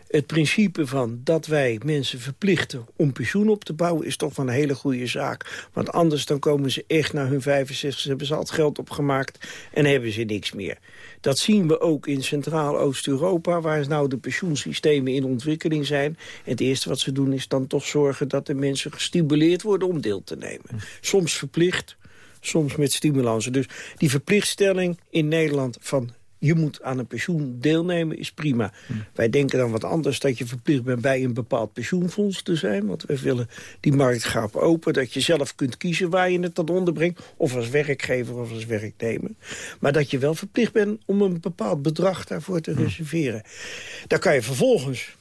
Het principe van dat wij mensen verplichten om pensioen op te bouwen... is toch wel een hele goede zaak. Want anders dan komen ze echt naar hun 65, hebben ze al het geld opgemaakt... en hebben ze niks meer. Dat zien we ook in Centraal-Oost-Europa... waar nou de pensioensystemen in ontwikkeling zijn. En het eerste wat ze doen is dan toch zorgen... dat de mensen gestimuleerd worden om deel te nemen. Soms verplicht, soms met stimulansen. Dus die verplichtstelling in Nederland van... je moet aan een pensioen deelnemen, is prima. Wij denken dan wat anders dat je verplicht bent... bij een bepaald pensioenfonds te zijn. Want wij willen die markt open. Dat je zelf kunt kiezen waar je het dan onderbrengt. Of als werkgever of als werknemer. Maar dat je wel verplicht bent om een bepaald bedrag daarvoor te reserveren. Dan kan je vervolgens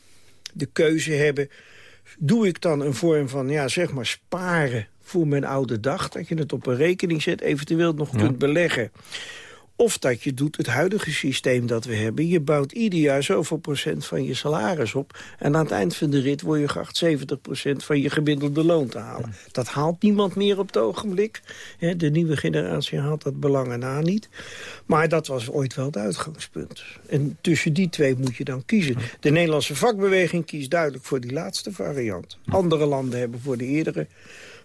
de keuze hebben... doe ik dan een vorm van, ja, zeg maar, sparen voor mijn oude dag... dat je het op een rekening zet, eventueel nog kunt beleggen... Of dat je doet het huidige systeem dat we hebben. Je bouwt ieder jaar zoveel procent van je salaris op. En aan het eind van de rit word je geacht 70 procent van je gemiddelde loon te halen. Dat haalt niemand meer op het ogenblik. De nieuwe generatie haalt dat belangen na niet. Maar dat was ooit wel het uitgangspunt. En tussen die twee moet je dan kiezen. De Nederlandse vakbeweging kiest duidelijk voor die laatste variant. Andere landen hebben voor de eerdere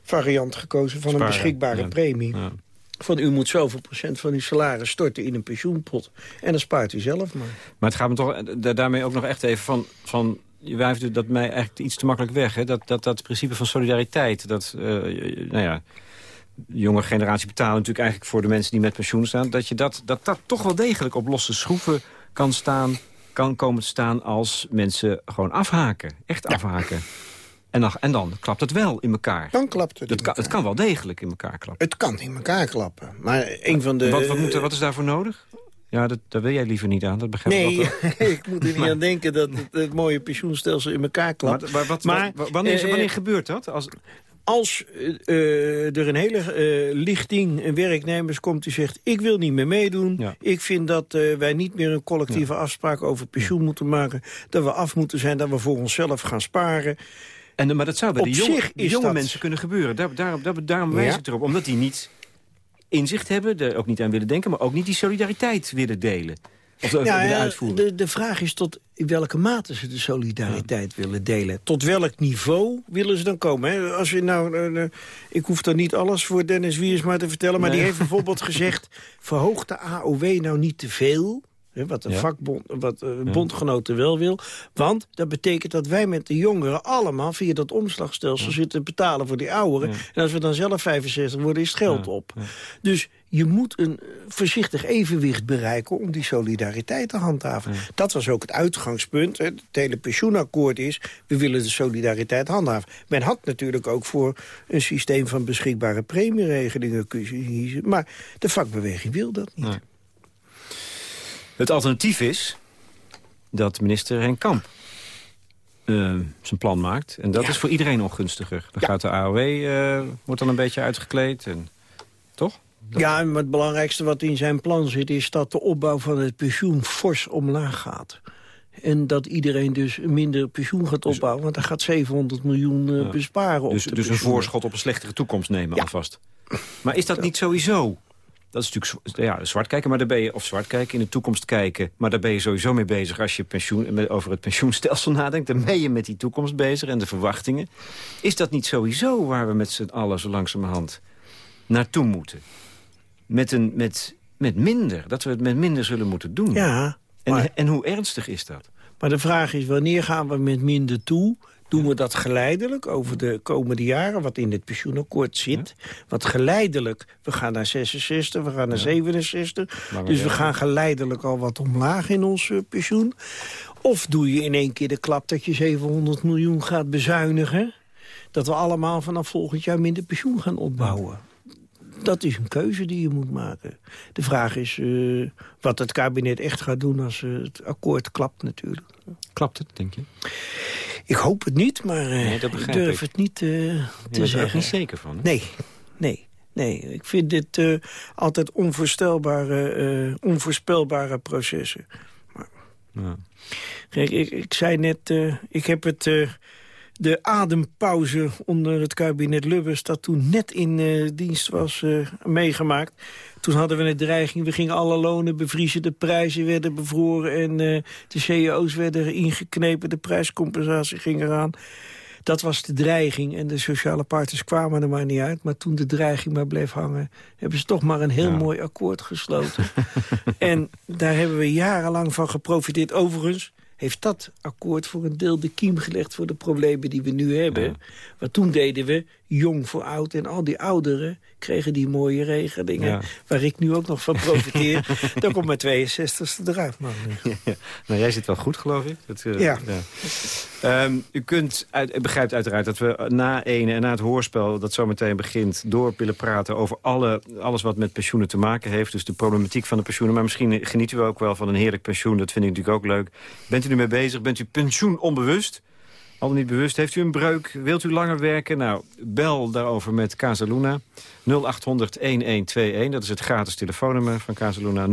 variant gekozen van een beschikbare ja. premie. Ja. Van u moet zoveel procent van uw salaris storten in een pensioenpot. En dan spaart u zelf maar. Maar het gaat me toch eh, da- daarmee ook nog echt even van... van je wijft dat mij eigenlijk iets te makkelijk weg. Hè? Dat, dat, dat principe van solidariteit. Dat, eh, nou ja, de jonge generatie betalen natuurlijk eigenlijk voor de mensen die met pensioen staan. Dat je dat, dat, dat toch wel degelijk op losse schroeven kan staan. Kan komen te staan als mensen gewoon afhaken. Echt afhaken. En dan, en dan klapt het wel in elkaar. Dan klapt het Het kan, het kan wel degelijk in elkaar klappen. Het kan in elkaar klappen. Maar een van de... wat, wat, moet er, wat is daarvoor nodig? Ja, dat, daar wil jij liever niet aan. Dat begrijp ik Nee, ook wel. [LAUGHS] ik moet er niet aan denken dat het, het mooie pensioenstelsel in elkaar klapt. Maar, maar, wat, Maar, wanneer, eh, wanneer gebeurt dat? Als, Als eh, eh, er een hele eh, lichting werknemers komt die zegt... ik wil niet meer meedoen, Ja. ik vind dat eh, wij niet meer een collectieve afspraak over pensioen moeten maken... dat we af moeten zijn, dat we voor onszelf gaan sparen... En, maar dat zou bij Op de jonge, jonge dat- mensen kunnen gebeuren. Daar, daar, daar, daarom wijs Ja. ik erop. Omdat die niet inzicht hebben, er ook niet aan willen denken... maar ook niet die solidariteit willen delen. Of Ja, willen ja, uitvoeren. de, de vraag is tot in welke mate ze de solidariteit willen delen. Tot welk niveau willen ze dan komen? Hè? Als je nou, eh, eh, ik hoef dan niet alles voor Dennis Wiersma te vertellen... maar Nee. die heeft bijvoorbeeld gezegd... [LAUGHS] verhoog de AOW nou niet te veel... Hè, wat de Ja. vakbond, wat eh, bondgenoten wel wil. Want dat betekent dat wij met de jongeren allemaal... via dat omslagstelsel zitten betalen voor die ouderen. En als we dan zelf 65 worden, is het geld op. Dus je moet een eh, voorzichtig evenwicht bereiken... om die solidariteit te handhaven. Dat was ook het uitgangspunt. hè. Het hele pensioenakkoord is... we willen de solidariteit handhaven. Men had natuurlijk ook voor een systeem van beschikbare premieregelingen. Maar de vakbeweging wil dat niet. Het alternatief is dat minister Henk Kamp eh, zijn plan maakt. En dat Ja. is voor iedereen ongunstiger. Dan gaat de AOW, eh, wordt dan een beetje uitgekleed. En, toch? Ja, maar het belangrijkste wat in zijn plan zit... is dat de opbouw van het pensioen fors omlaag gaat. En dat iedereen dus minder pensioen gaat opbouwen. Want hij gaat 700 miljoen eh, Ja. besparen. Dus, op de dus een voorschot op een slechtere toekomst nemen Ja. alvast. Maar is dat niet sowieso Dat is natuurlijk ja, zwart kijken, maar daar ben je, of zwart kijken, in de toekomst kijken. Maar daar ben je sowieso mee bezig als je pensioen, over het pensioenstelsel [LAUGHS] nadenkt. Dan ben je met die toekomst bezig en de verwachtingen. Is dat niet sowieso waar we met z'n allen zo langzamerhand naartoe moeten? Met, een, met, met minder, dat we het met minder zullen moeten doen. Ja. En, en hoe ernstig is dat? Maar de vraag is, wanneer gaan we met minder toe? Doen we dat geleidelijk over de komende jaren, wat in het pensioenakkoord zit. Wat geleidelijk, we gaan naar 66, we gaan naar 67. dus we gaan geleidelijk al wat omlaag in ons eh, pensioen. Of doe je in één keer de klap dat je 700 miljoen gaat bezuinigen... dat we allemaal vanaf volgend jaar minder pensioen gaan opbouwen dat is een keuze die je moet maken. De vraag is uh, wat het kabinet echt gaat doen als uh, het akkoord klapt natuurlijk. Klapt het, denk je? Ik hoop het niet, maar uh, nee, ik durf ik. het niet te zeggen. Daar ben niet zeker van. Hè? Nee, nee. Nee, ik vind dit altijd onvoorstelbare, onvoorspelbare processen. Maar, ja. Kijk, ik, ik zei net, ik heb het de adempauze onder het kabinet Lubbers... dat toen net in uh, dienst was uh, meegemaakt. Toen hadden we een dreiging, we gingen alle lonen bevriezen... de prijzen werden bevroren en uh, de CEO's werden ingeknepen... de prijscompensatie ging eraan. Dat was de dreiging en de sociale partners kwamen er maar niet uit. Maar toen de dreiging maar bleef hangen... hebben ze toch maar een heel mooi akkoord gesloten. [LAUGHS] en daar hebben we jarenlang van geprofiteerd. Overigens, heeft dat akkoord voor een deel de kiem gelegd... voor de problemen die we nu hebben. Ja. Want toen deden we jong voor oud. En al die ouderen kregen die mooie regelingen... waar ik nu ook nog van profiteer. [LAUGHS] Dan komt mijn 62ste eruit. Man. [LAUGHS] Nou, jij zit wel goed, geloof ik. Dat, uh, ja. Um, u kunt uit, begrijpt uiteraard dat we na ene en na het hoorspel... dat zometeen begint, door willen praten over alle, alles wat met pensioenen te maken heeft. Dus de problematiek van de pensioenen. Maar misschien geniet u ook wel van een heerlijk pensioen. Dat vind ik natuurlijk ook leuk. Bent u ermee bezig? Bent u pensioen onbewust? Al niet bewust. Heeft u een breuk? Wilt u langer werken? Nou, bel daarover met Casaluna. 0800-1121. Dat is het gratis telefoonnummer van Casaluna. 0800-1121.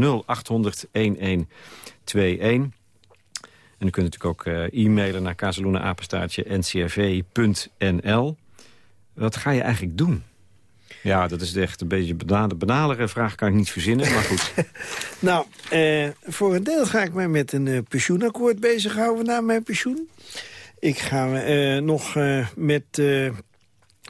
En u kunt natuurlijk ook uh, e-mailen naar casaluna-ncrv.nl. Wat ga je eigenlijk doen? Ja, dat is echt een beetje een banalere vraag. Kan ik niet verzinnen, maar goed. [LAUGHS] nou, eh, voor een deel ga ik mij met een uh, pensioenakkoord bezighouden na mijn pensioen. Ik ga uh, nog uh, met uh,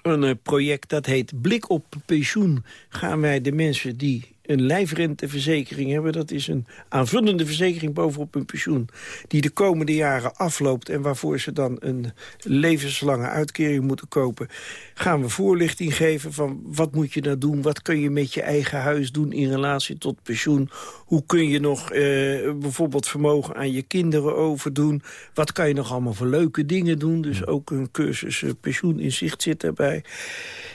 een project dat heet Blik op pensioen... gaan wij de mensen die een lijfrenteverzekering hebben. Dat is een aanvullende verzekering bovenop hun pensioen... die de komende jaren afloopt en waarvoor ze dan een levenslange uitkering moeten kopen. Gaan we voorlichting geven van wat moet je nou doen? Wat kun je met je eigen huis doen in relatie tot pensioen? Hoe kun je nog eh, bijvoorbeeld vermogen aan je kinderen overdoen? Wat kan je nog allemaal voor leuke dingen doen? Dus ook een cursus uh, pensioen in zicht zit daarbij.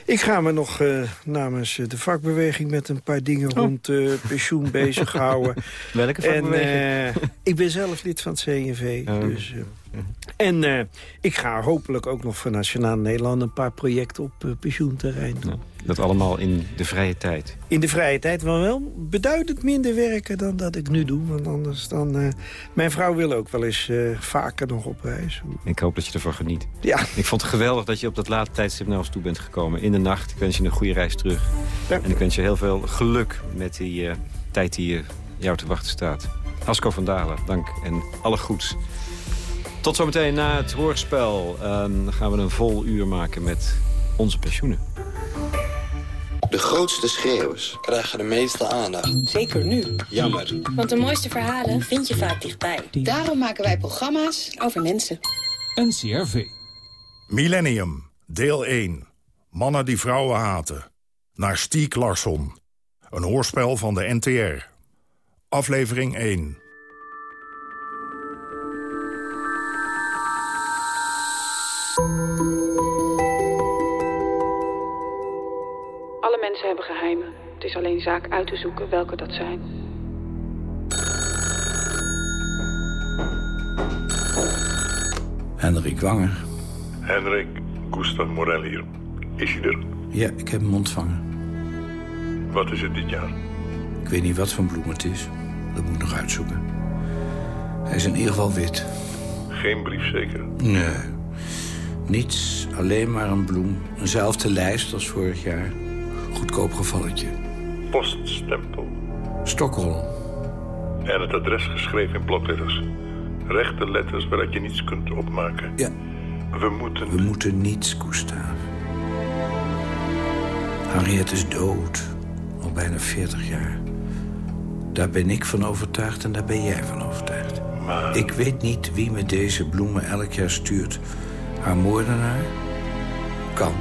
Ik ga me nog uh, namens de vakbeweging met een paar dingen. Rond uh, pensioen bezighouden. [LAUGHS] Welke vakbeweging? En, uh, ik ben zelf lid van het CNV. Oh. Dus, en uh, ik ga hopelijk ook nog voor Nationaal Nederland... een paar projecten op uh, pensioenterrein doen. dat allemaal in de vrije tijd? In de vrije tijd, maar wel beduidend minder werken dan dat ik nu doe. Want anders dan... Uh, mijn vrouw wil ook wel eens vaker nog op reis. Ik hoop dat je ervan geniet. Ja. Ik vond het geweldig dat je op dat late tijdstip naar ons toe bent gekomen. In de nacht. Ik wens je een goede reis terug. En ik wens je heel veel geluk met die tijd die jou te wachten staat. Asko van Dalen, dank en alle goeds. Tot zometeen na het hoorspel. dan gaan we een vol uur maken met onze pensioenen. De grootste schreeuwers krijgen de meeste aandacht. Zeker nu. Jammer. Want de mooiste verhalen vind je vaak dichtbij. Daarom maken wij programma's over mensen. NCRV. Millennium, deel 1. Mannen die vrouwen haten. Naar Stiek Larsson. Een hoorspel van de NTR. Aflevering 1. Hebben geheimen. Het is alleen zaak uit te zoeken welke dat zijn. Hendrik Wanger. Hendrik, Gustav Morel hier. Is hij er? Ja, ik heb hem ontvangen. Wat is het dit jaar? Ik weet niet wat voor bloem het is. Dat moet ik nog uitzoeken. Hij is in ieder geval wit. Geen brief zeker? Nee. Niets, alleen maar een bloem. Eenzelfde lijst als vorig jaar. Goedkoop gevalletje. poststempel. Stockholm. En het adres geschreven in blokletters. Rechte letters waaruit je niets kunt opmaken. Ja. We moeten... We moeten niets, Gustav. Harriet is dood. Al bijna 40 jaar. Daar ben ik van overtuigd en daar ben jij van overtuigd. Maar... Ik weet niet wie me deze bloemen elk jaar stuurt. Haar moordenaar? Kan.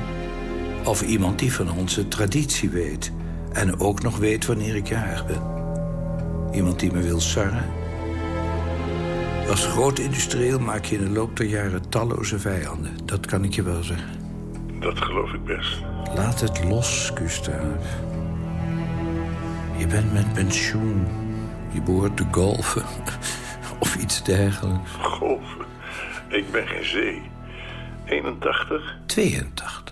Of iemand die van onze traditie weet. En ook nog weet wanneer ik jarig ben. Iemand die me wil sarren. Als groot industrieel maak je in de loop der jaren talloze vijanden. Dat kan ik je wel zeggen. Dat geloof ik best. Laat het los, Gustav. Je bent met pensioen. Je behoort te golfen. [LAUGHS] Of iets dergelijks. Golven? Ik ben geen zee. 81? 82.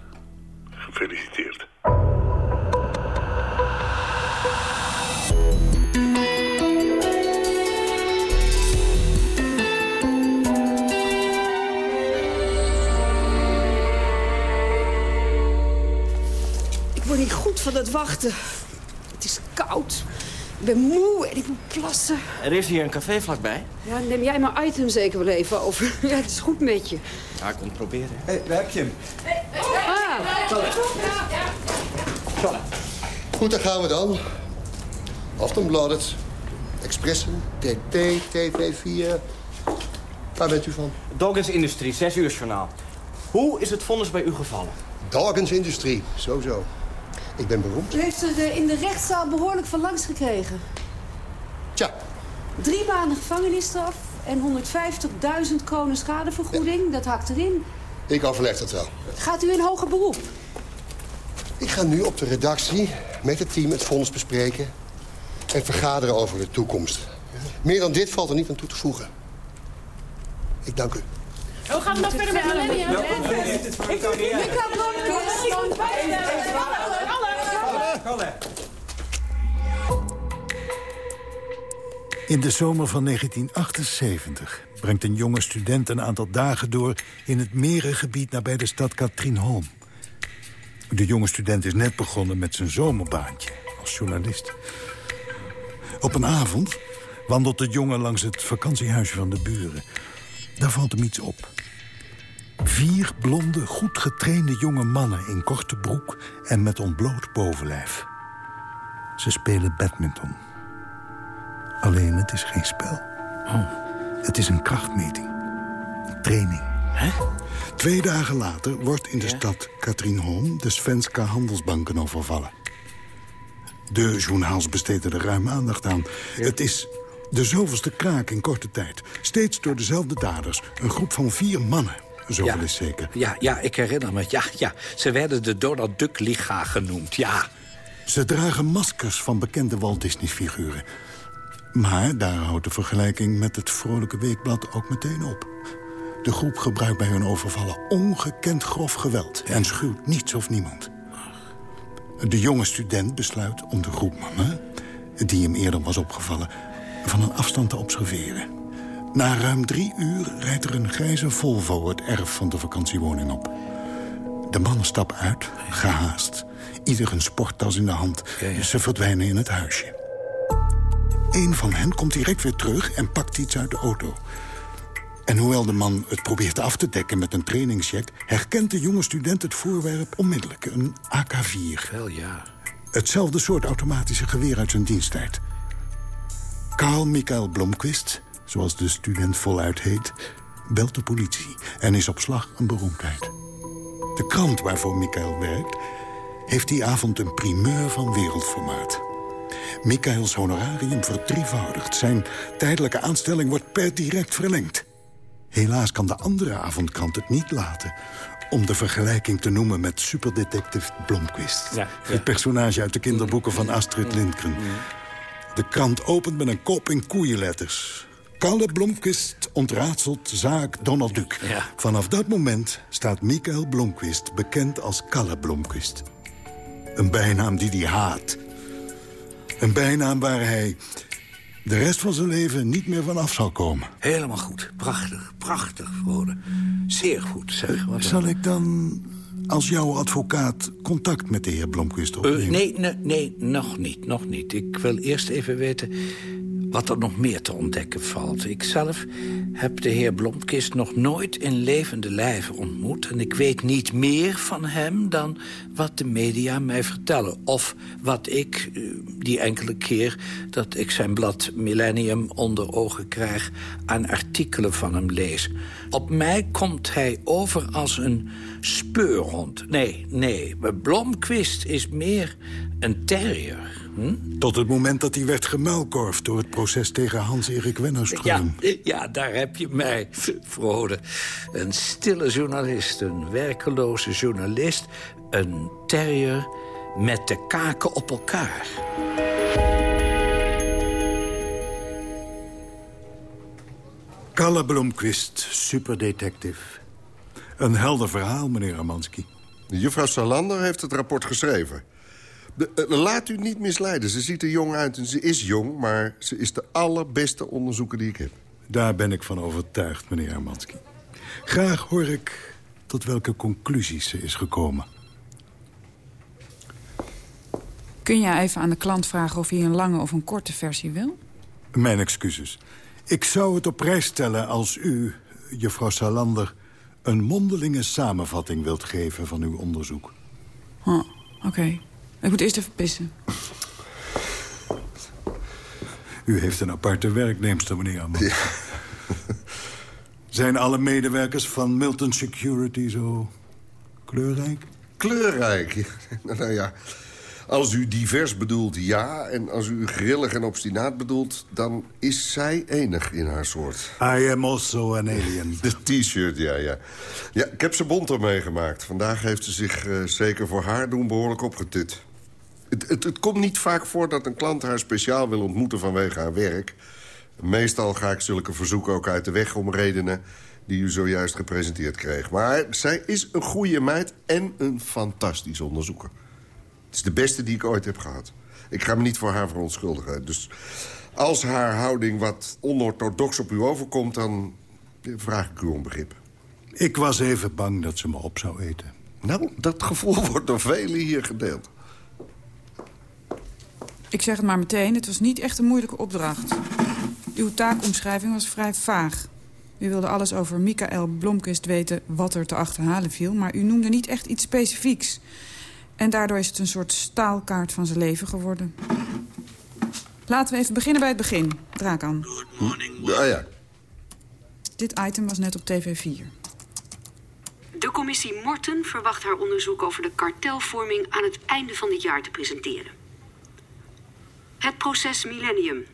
Gefeliciteerd. Ik word niet goed van het wachten. Het is koud. Ik ben moe en ik moet plassen. Er is hier een café vlakbij. Ja, neem jij mijn item zeker wel even over. [LAUGHS] Ja, het is goed met je. Ja, ik kom het proberen. Hé, hey, daar heb je hem. Ah. Goed, daar gaan we dan. Aftonbladet, Expressen, TT, TV4. Waar bent u van? Dawkins Industrie, 6 uur journaal. Hoe is het vonnis bij u gevallen? Dawkins Industrie, sowieso. Ik ben beroemd. U heeft er eh, in de rechtszaal behoorlijk van langs gekregen. Tja. Drie maanden gevangenisstraf en 150.000 kronen schadevergoeding. Dat hakt erin. Ik overleg dat wel. Gaat u in hoger beroep? Ik ga nu op de redactie met het team het vonnis bespreken... en vergaderen over de toekomst. Meer dan dit valt er niet aan toe te voegen. Ik dank u. Hoe gaan we nog verder met Millennium? Ik In de zomer van 1978 brengt een jonge student een aantal dagen door... in het merengebied nabij de stad Katrienholm. De jonge student is net begonnen met zijn zomerbaantje als journalist. Op een avond wandelt de jongen langs het vakantiehuisje van de buren. Daar valt hem iets op. Vier blonde, goed getrainde jonge mannen in korte broek... en met ontbloot bovenlijf. Ze spelen badminton. Alleen het is geen spel. Oh. Het is een krachtmeting. Training. Hè? Twee dagen later wordt in de stad Katrienholm... de Svenska Handelsbanken overvallen. De journaals besteden er ruim aandacht aan. Het is de zoveelste kraak in korte tijd. Steeds door dezelfde daders. Een groep van vier mannen. Zoveel Ja. is zeker. Ja, ja, ik herinner me. Ja, ja. Ze werden de Donald Duck Liga genoemd, ja. Ze dragen maskers van bekende Walt Disney-figuren. Maar daar houdt de vergelijking met het Vrolijke Weekblad ook meteen op. De groep gebruikt bij hun overvallen ongekend grof geweld... en schuwt niets of niemand. De jonge student besluit om de groep mannen... die hem eerder was opgevallen, van een afstand te observeren. Na ruim drie uur rijdt er een grijze Volvo het erf van de vakantiewoning op. De mannen stappen uit, gehaast. Ieder een sporttas in de hand. Ze verdwijnen in het huisje. Een van hen komt direct weer terug en pakt iets uit de auto. En hoewel de man het probeert af te dekken met een trainingscheck... herkent de jonge student het voorwerp onmiddellijk, een AK-4. Wel, ja. Hetzelfde soort automatische geweer uit zijn diensttijd. Karl Michael Blomqvist, zoals de student voluit heet... belt de politie en is op slag een beroemdheid. De krant waarvoor Michael werkt... heeft die avond een primeur van wereldformaat. Michaels honorarium verdrievoudigt. Zijn tijdelijke aanstelling wordt per direct verlengd. Helaas kan de andere avondkrant het niet laten... om de vergelijking te noemen met superdetective. Ja, ja. Het personage uit de kinderboeken van Astrid Lindgren. De krant opent met een kop in koeienletters. Kalle Blomqvist ontraadselt zaak Donald Duck. Vanaf dat moment staat Michael Blomqvist bekend als Kalle Blomqvist. Een bijnaam die hij haat. Een bijnaam waar hij de rest van zijn leven niet meer van af zal komen. Helemaal goed. Prachtig, prachtig, Frode. Zeer goed, zeg. Wat Zal ik dan als jouw advocaat contact met de heer Blomqvist opneemt? Uh, nee, nee, nee, nog niet, nog niet. Ik wil eerst even weten wat er nog meer te ontdekken valt. Ik zelf heb de heer Blomkist nog nooit in levende lijven ontmoet... en ik weet niet meer van hem dan wat de media mij vertellen. Of wat ik, eh, die enkele keer dat ik zijn blad Millennium onder ogen krijg... aan artikelen van hem lees. Op mij komt hij over als een speurhond. Nee, nee, Blomquist is meer een terrier... Hm? Tot het moment dat hij werd gemuilkorfd door het proces tegen Hans-Erik Wennerström. Ja, ja, daar heb je mij, Frode. Een stille journalist, een werkeloze journalist. Een terrier met de kaken op elkaar. Kalle Blomqvist, superdetective. Een helder verhaal, meneer Amanski. Juffrouw Salander heeft het rapport geschreven. De, uh, laat u niet misleiden. Ze ziet er jong uit en ze is jong... maar ze is de allerbeste onderzoeker die ik heb. Daar ben ik van overtuigd, meneer Hermanski. Graag hoor ik tot welke conclusies ze is gekomen. Kun jij even aan de klant vragen of hij een lange of een korte versie wil? Mijn excuses. Ik zou het op prijs stellen als u, juffrouw Salander... een mondelinge samenvatting wilt geven van uw onderzoek. Oh, oké. Ik moet eerst even pissen. U heeft een aparte werknemster, meneer Amman. Ja. Zijn alle medewerkers van Milton Security zo kleurrijk? Kleurrijk? [LAUGHS] nou ja, als u divers bedoelt, ja. En als u grillig en obstinaat bedoelt, dan is zij enig in haar soort. I am also an alien. De t-shirt, ja, ja. Ja, ik heb ze bonter meegemaakt. Vandaag heeft ze zich uh, zeker voor haar doen behoorlijk opgetut. Het, het, het, komt niet vaak voor dat een klant haar speciaal wil ontmoeten vanwege haar werk. Meestal ga ik zulke verzoeken ook uit de weg om redenen die u zojuist gepresenteerd kreeg. Maar zij is een goede meid en een fantastisch onderzoeker. Het is de beste die ik ooit heb gehad. Ik ga me niet voor haar verontschuldigen. Dus als haar houding wat onorthodox op u overkomt... dan vraag ik u om begrip. Ik was even bang dat ze me op zou eten. Nou, dat gevoel [LAUGHS] wordt door velen hier gedeeld. Ik zeg het maar meteen, het was niet echt een moeilijke opdracht. Uw taakomschrijving was vrij vaag. U wilde alles over Michael Blomkist weten wat er te achterhalen viel... maar u noemde niet echt iets specifieks. En daardoor is het een soort staalkaart van zijn leven geworden. Laten we even beginnen bij het begin. Draak aan. Ja, ja. Dit item was net op TV 4. De commissie Morten verwacht haar onderzoek over de kartelvorming... aan het einde van dit jaar te presenteren. Het proces Millennium.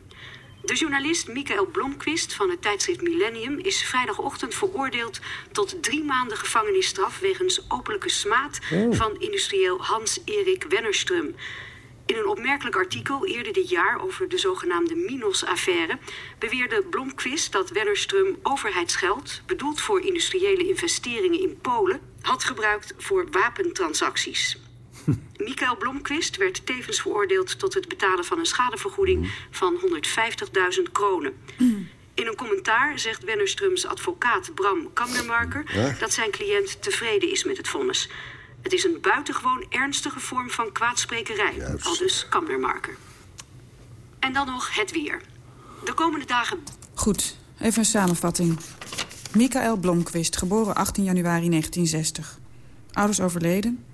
De journalist Michael Blomqvist van het tijdschrift Millennium... is vrijdagochtend veroordeeld tot drie maanden gevangenisstraf... wegens openlijke smaad oh. van industrieel Hans-Erik Wennerström. In een opmerkelijk artikel eerder dit jaar over de zogenaamde Minos-affaire... beweerde Blomqvist dat Wennerström overheidsgeld... bedoeld voor industriële investeringen in Polen... had gebruikt voor wapentransacties. [LAUGHS] Michael Blomqvist werd tevens veroordeeld tot het betalen van een schadevergoeding van 150.000 kronen. In een commentaar zegt Wennerströms advocaat Bram Kammermarker ja? dat zijn cliënt tevreden is met het vonnis. Het is een buitengewoon ernstige vorm van kwaadsprekerij, Juist. al dus Kammermarker. En dan nog het weer. De komende dagen... Goed, even een samenvatting. Michael Blomqvist, geboren 18 januari 1960. Ouders overleden,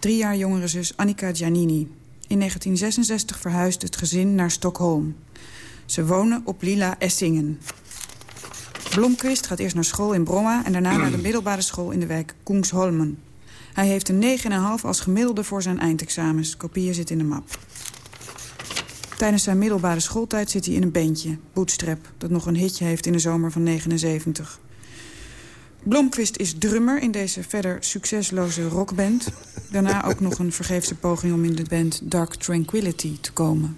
drie jaar jongere zus Annika Giannini. In 1966 verhuisde het gezin naar Stockholm. Ze wonen op Lila Essingen. Blomqvist gaat eerst naar school in Bromma... en daarna naar de [CLEARS THROAT] middelbare school in de wijk Kungsholmen. Hij heeft een 9,5 als gemiddelde voor zijn eindexamens. Kopieën zitten in de map. Tijdens zijn middelbare schooltijd zit hij in een bandje, Bootstrap... dat nog een hitje heeft in de zomer van 79. Blomqvist is drummer in deze verder succesloze rockband. Daarna ook nog een vergeefse poging om in de band Dark Tranquility te komen.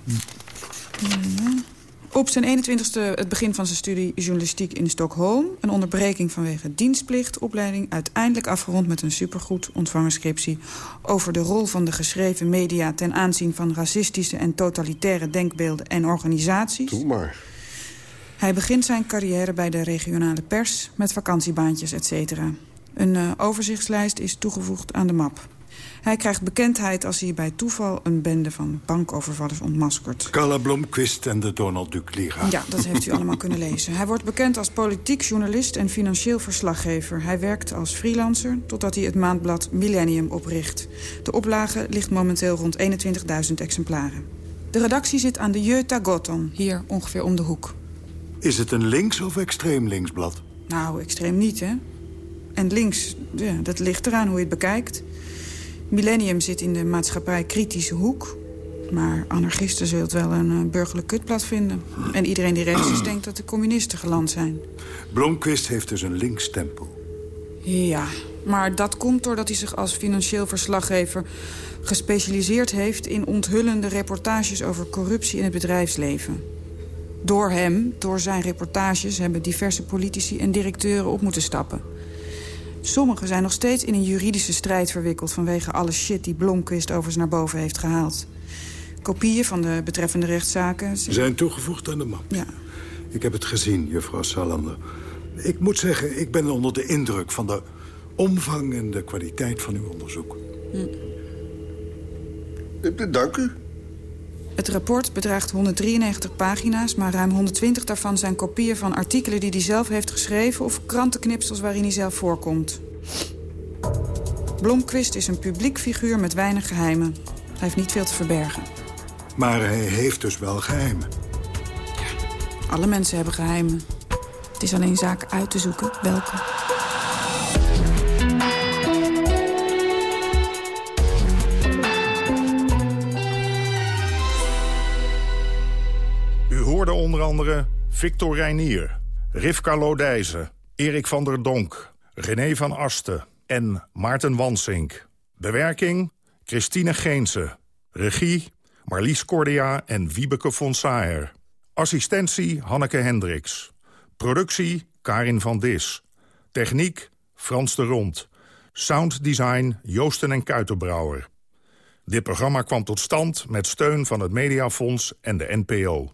Op zijn 21ste het begin van zijn studie journalistiek in Stockholm. Een onderbreking vanwege dienstplicht. Opleiding uiteindelijk afgerond met een supergoed ontvangen scriptie... over de rol van de geschreven media ten aanzien van racistische en totalitaire denkbeelden en organisaties. Hij begint zijn carrière bij de regionale pers met vakantiebaantjes, et cetera. Een uh, overzichtslijst is toegevoegd aan de map. Hij krijgt bekendheid als hij bij toeval een bende van bankovervallers ontmaskert. Carla Blomqvist en de Donald Duck Liga. Ja, dat heeft u [LAUGHS] allemaal kunnen lezen. Hij wordt bekend als politiek journalist en financieel verslaggever. Hij werkt als freelancer totdat hij het maandblad Millennium opricht. De oplage ligt momenteel rond 21.000 exemplaren. De redactie zit aan de Jeuta Goton, hier ongeveer om de hoek. Is het een links- of extreem linksblad? Nou, extreem niet, hè? En links, ja, dat ligt eraan hoe je het bekijkt. Millennium zit in de maatschappij kritische hoek. Maar anarchisten zullen het wel een uh, burgerlijk kutblad vinden. En iedereen die rechts is, [CLEARS THROAT] denkt dat de communisten geland zijn. Blomqvist heeft dus een linksstempel. Ja, maar dat komt doordat hij zich als financieel verslaggever... gespecialiseerd heeft in onthullende reportages over corruptie in het bedrijfsleven. Door hem, door zijn reportages, hebben diverse politici en directeuren op moeten stappen. Sommigen zijn nog steeds in een juridische strijd verwikkeld... vanwege alle shit die Blomquist over ze naar boven heeft gehaald. Kopieën van de betreffende rechtszaken... Zijn toegevoegd aan de map? Ja. Ik heb het gezien, juffrouw Salander. Ik moet zeggen, ik ben onder de indruk van de omvang en de kwaliteit van uw onderzoek. Hm. Dank u. Het rapport bedraagt 193 pagina's, maar ruim 120 daarvan zijn kopieën van artikelen die hij zelf heeft geschreven... of krantenknipsels waarin hij zelf voorkomt. Blomquist is een publiek figuur met weinig geheimen. Hij heeft niet veel te verbergen. Maar hij heeft dus wel geheimen. Ja, alle mensen hebben geheimen. Het is alleen zaak uit te zoeken welke. Hoorde onder andere Victor Reinier, Rivka Lodijzen, Erik van der Donk, René van Asten en Maarten Wansink. Bewerking Christine Geense. Regie Marlies Cordia en Wiebeke von Saer. Assistentie Hanneke Hendricks. Productie Karin van Dis. Techniek Frans de Rond. Sounddesign Joosten en Kuitenbrouwer. Dit programma kwam tot stand met steun van het Mediafonds en de NPO.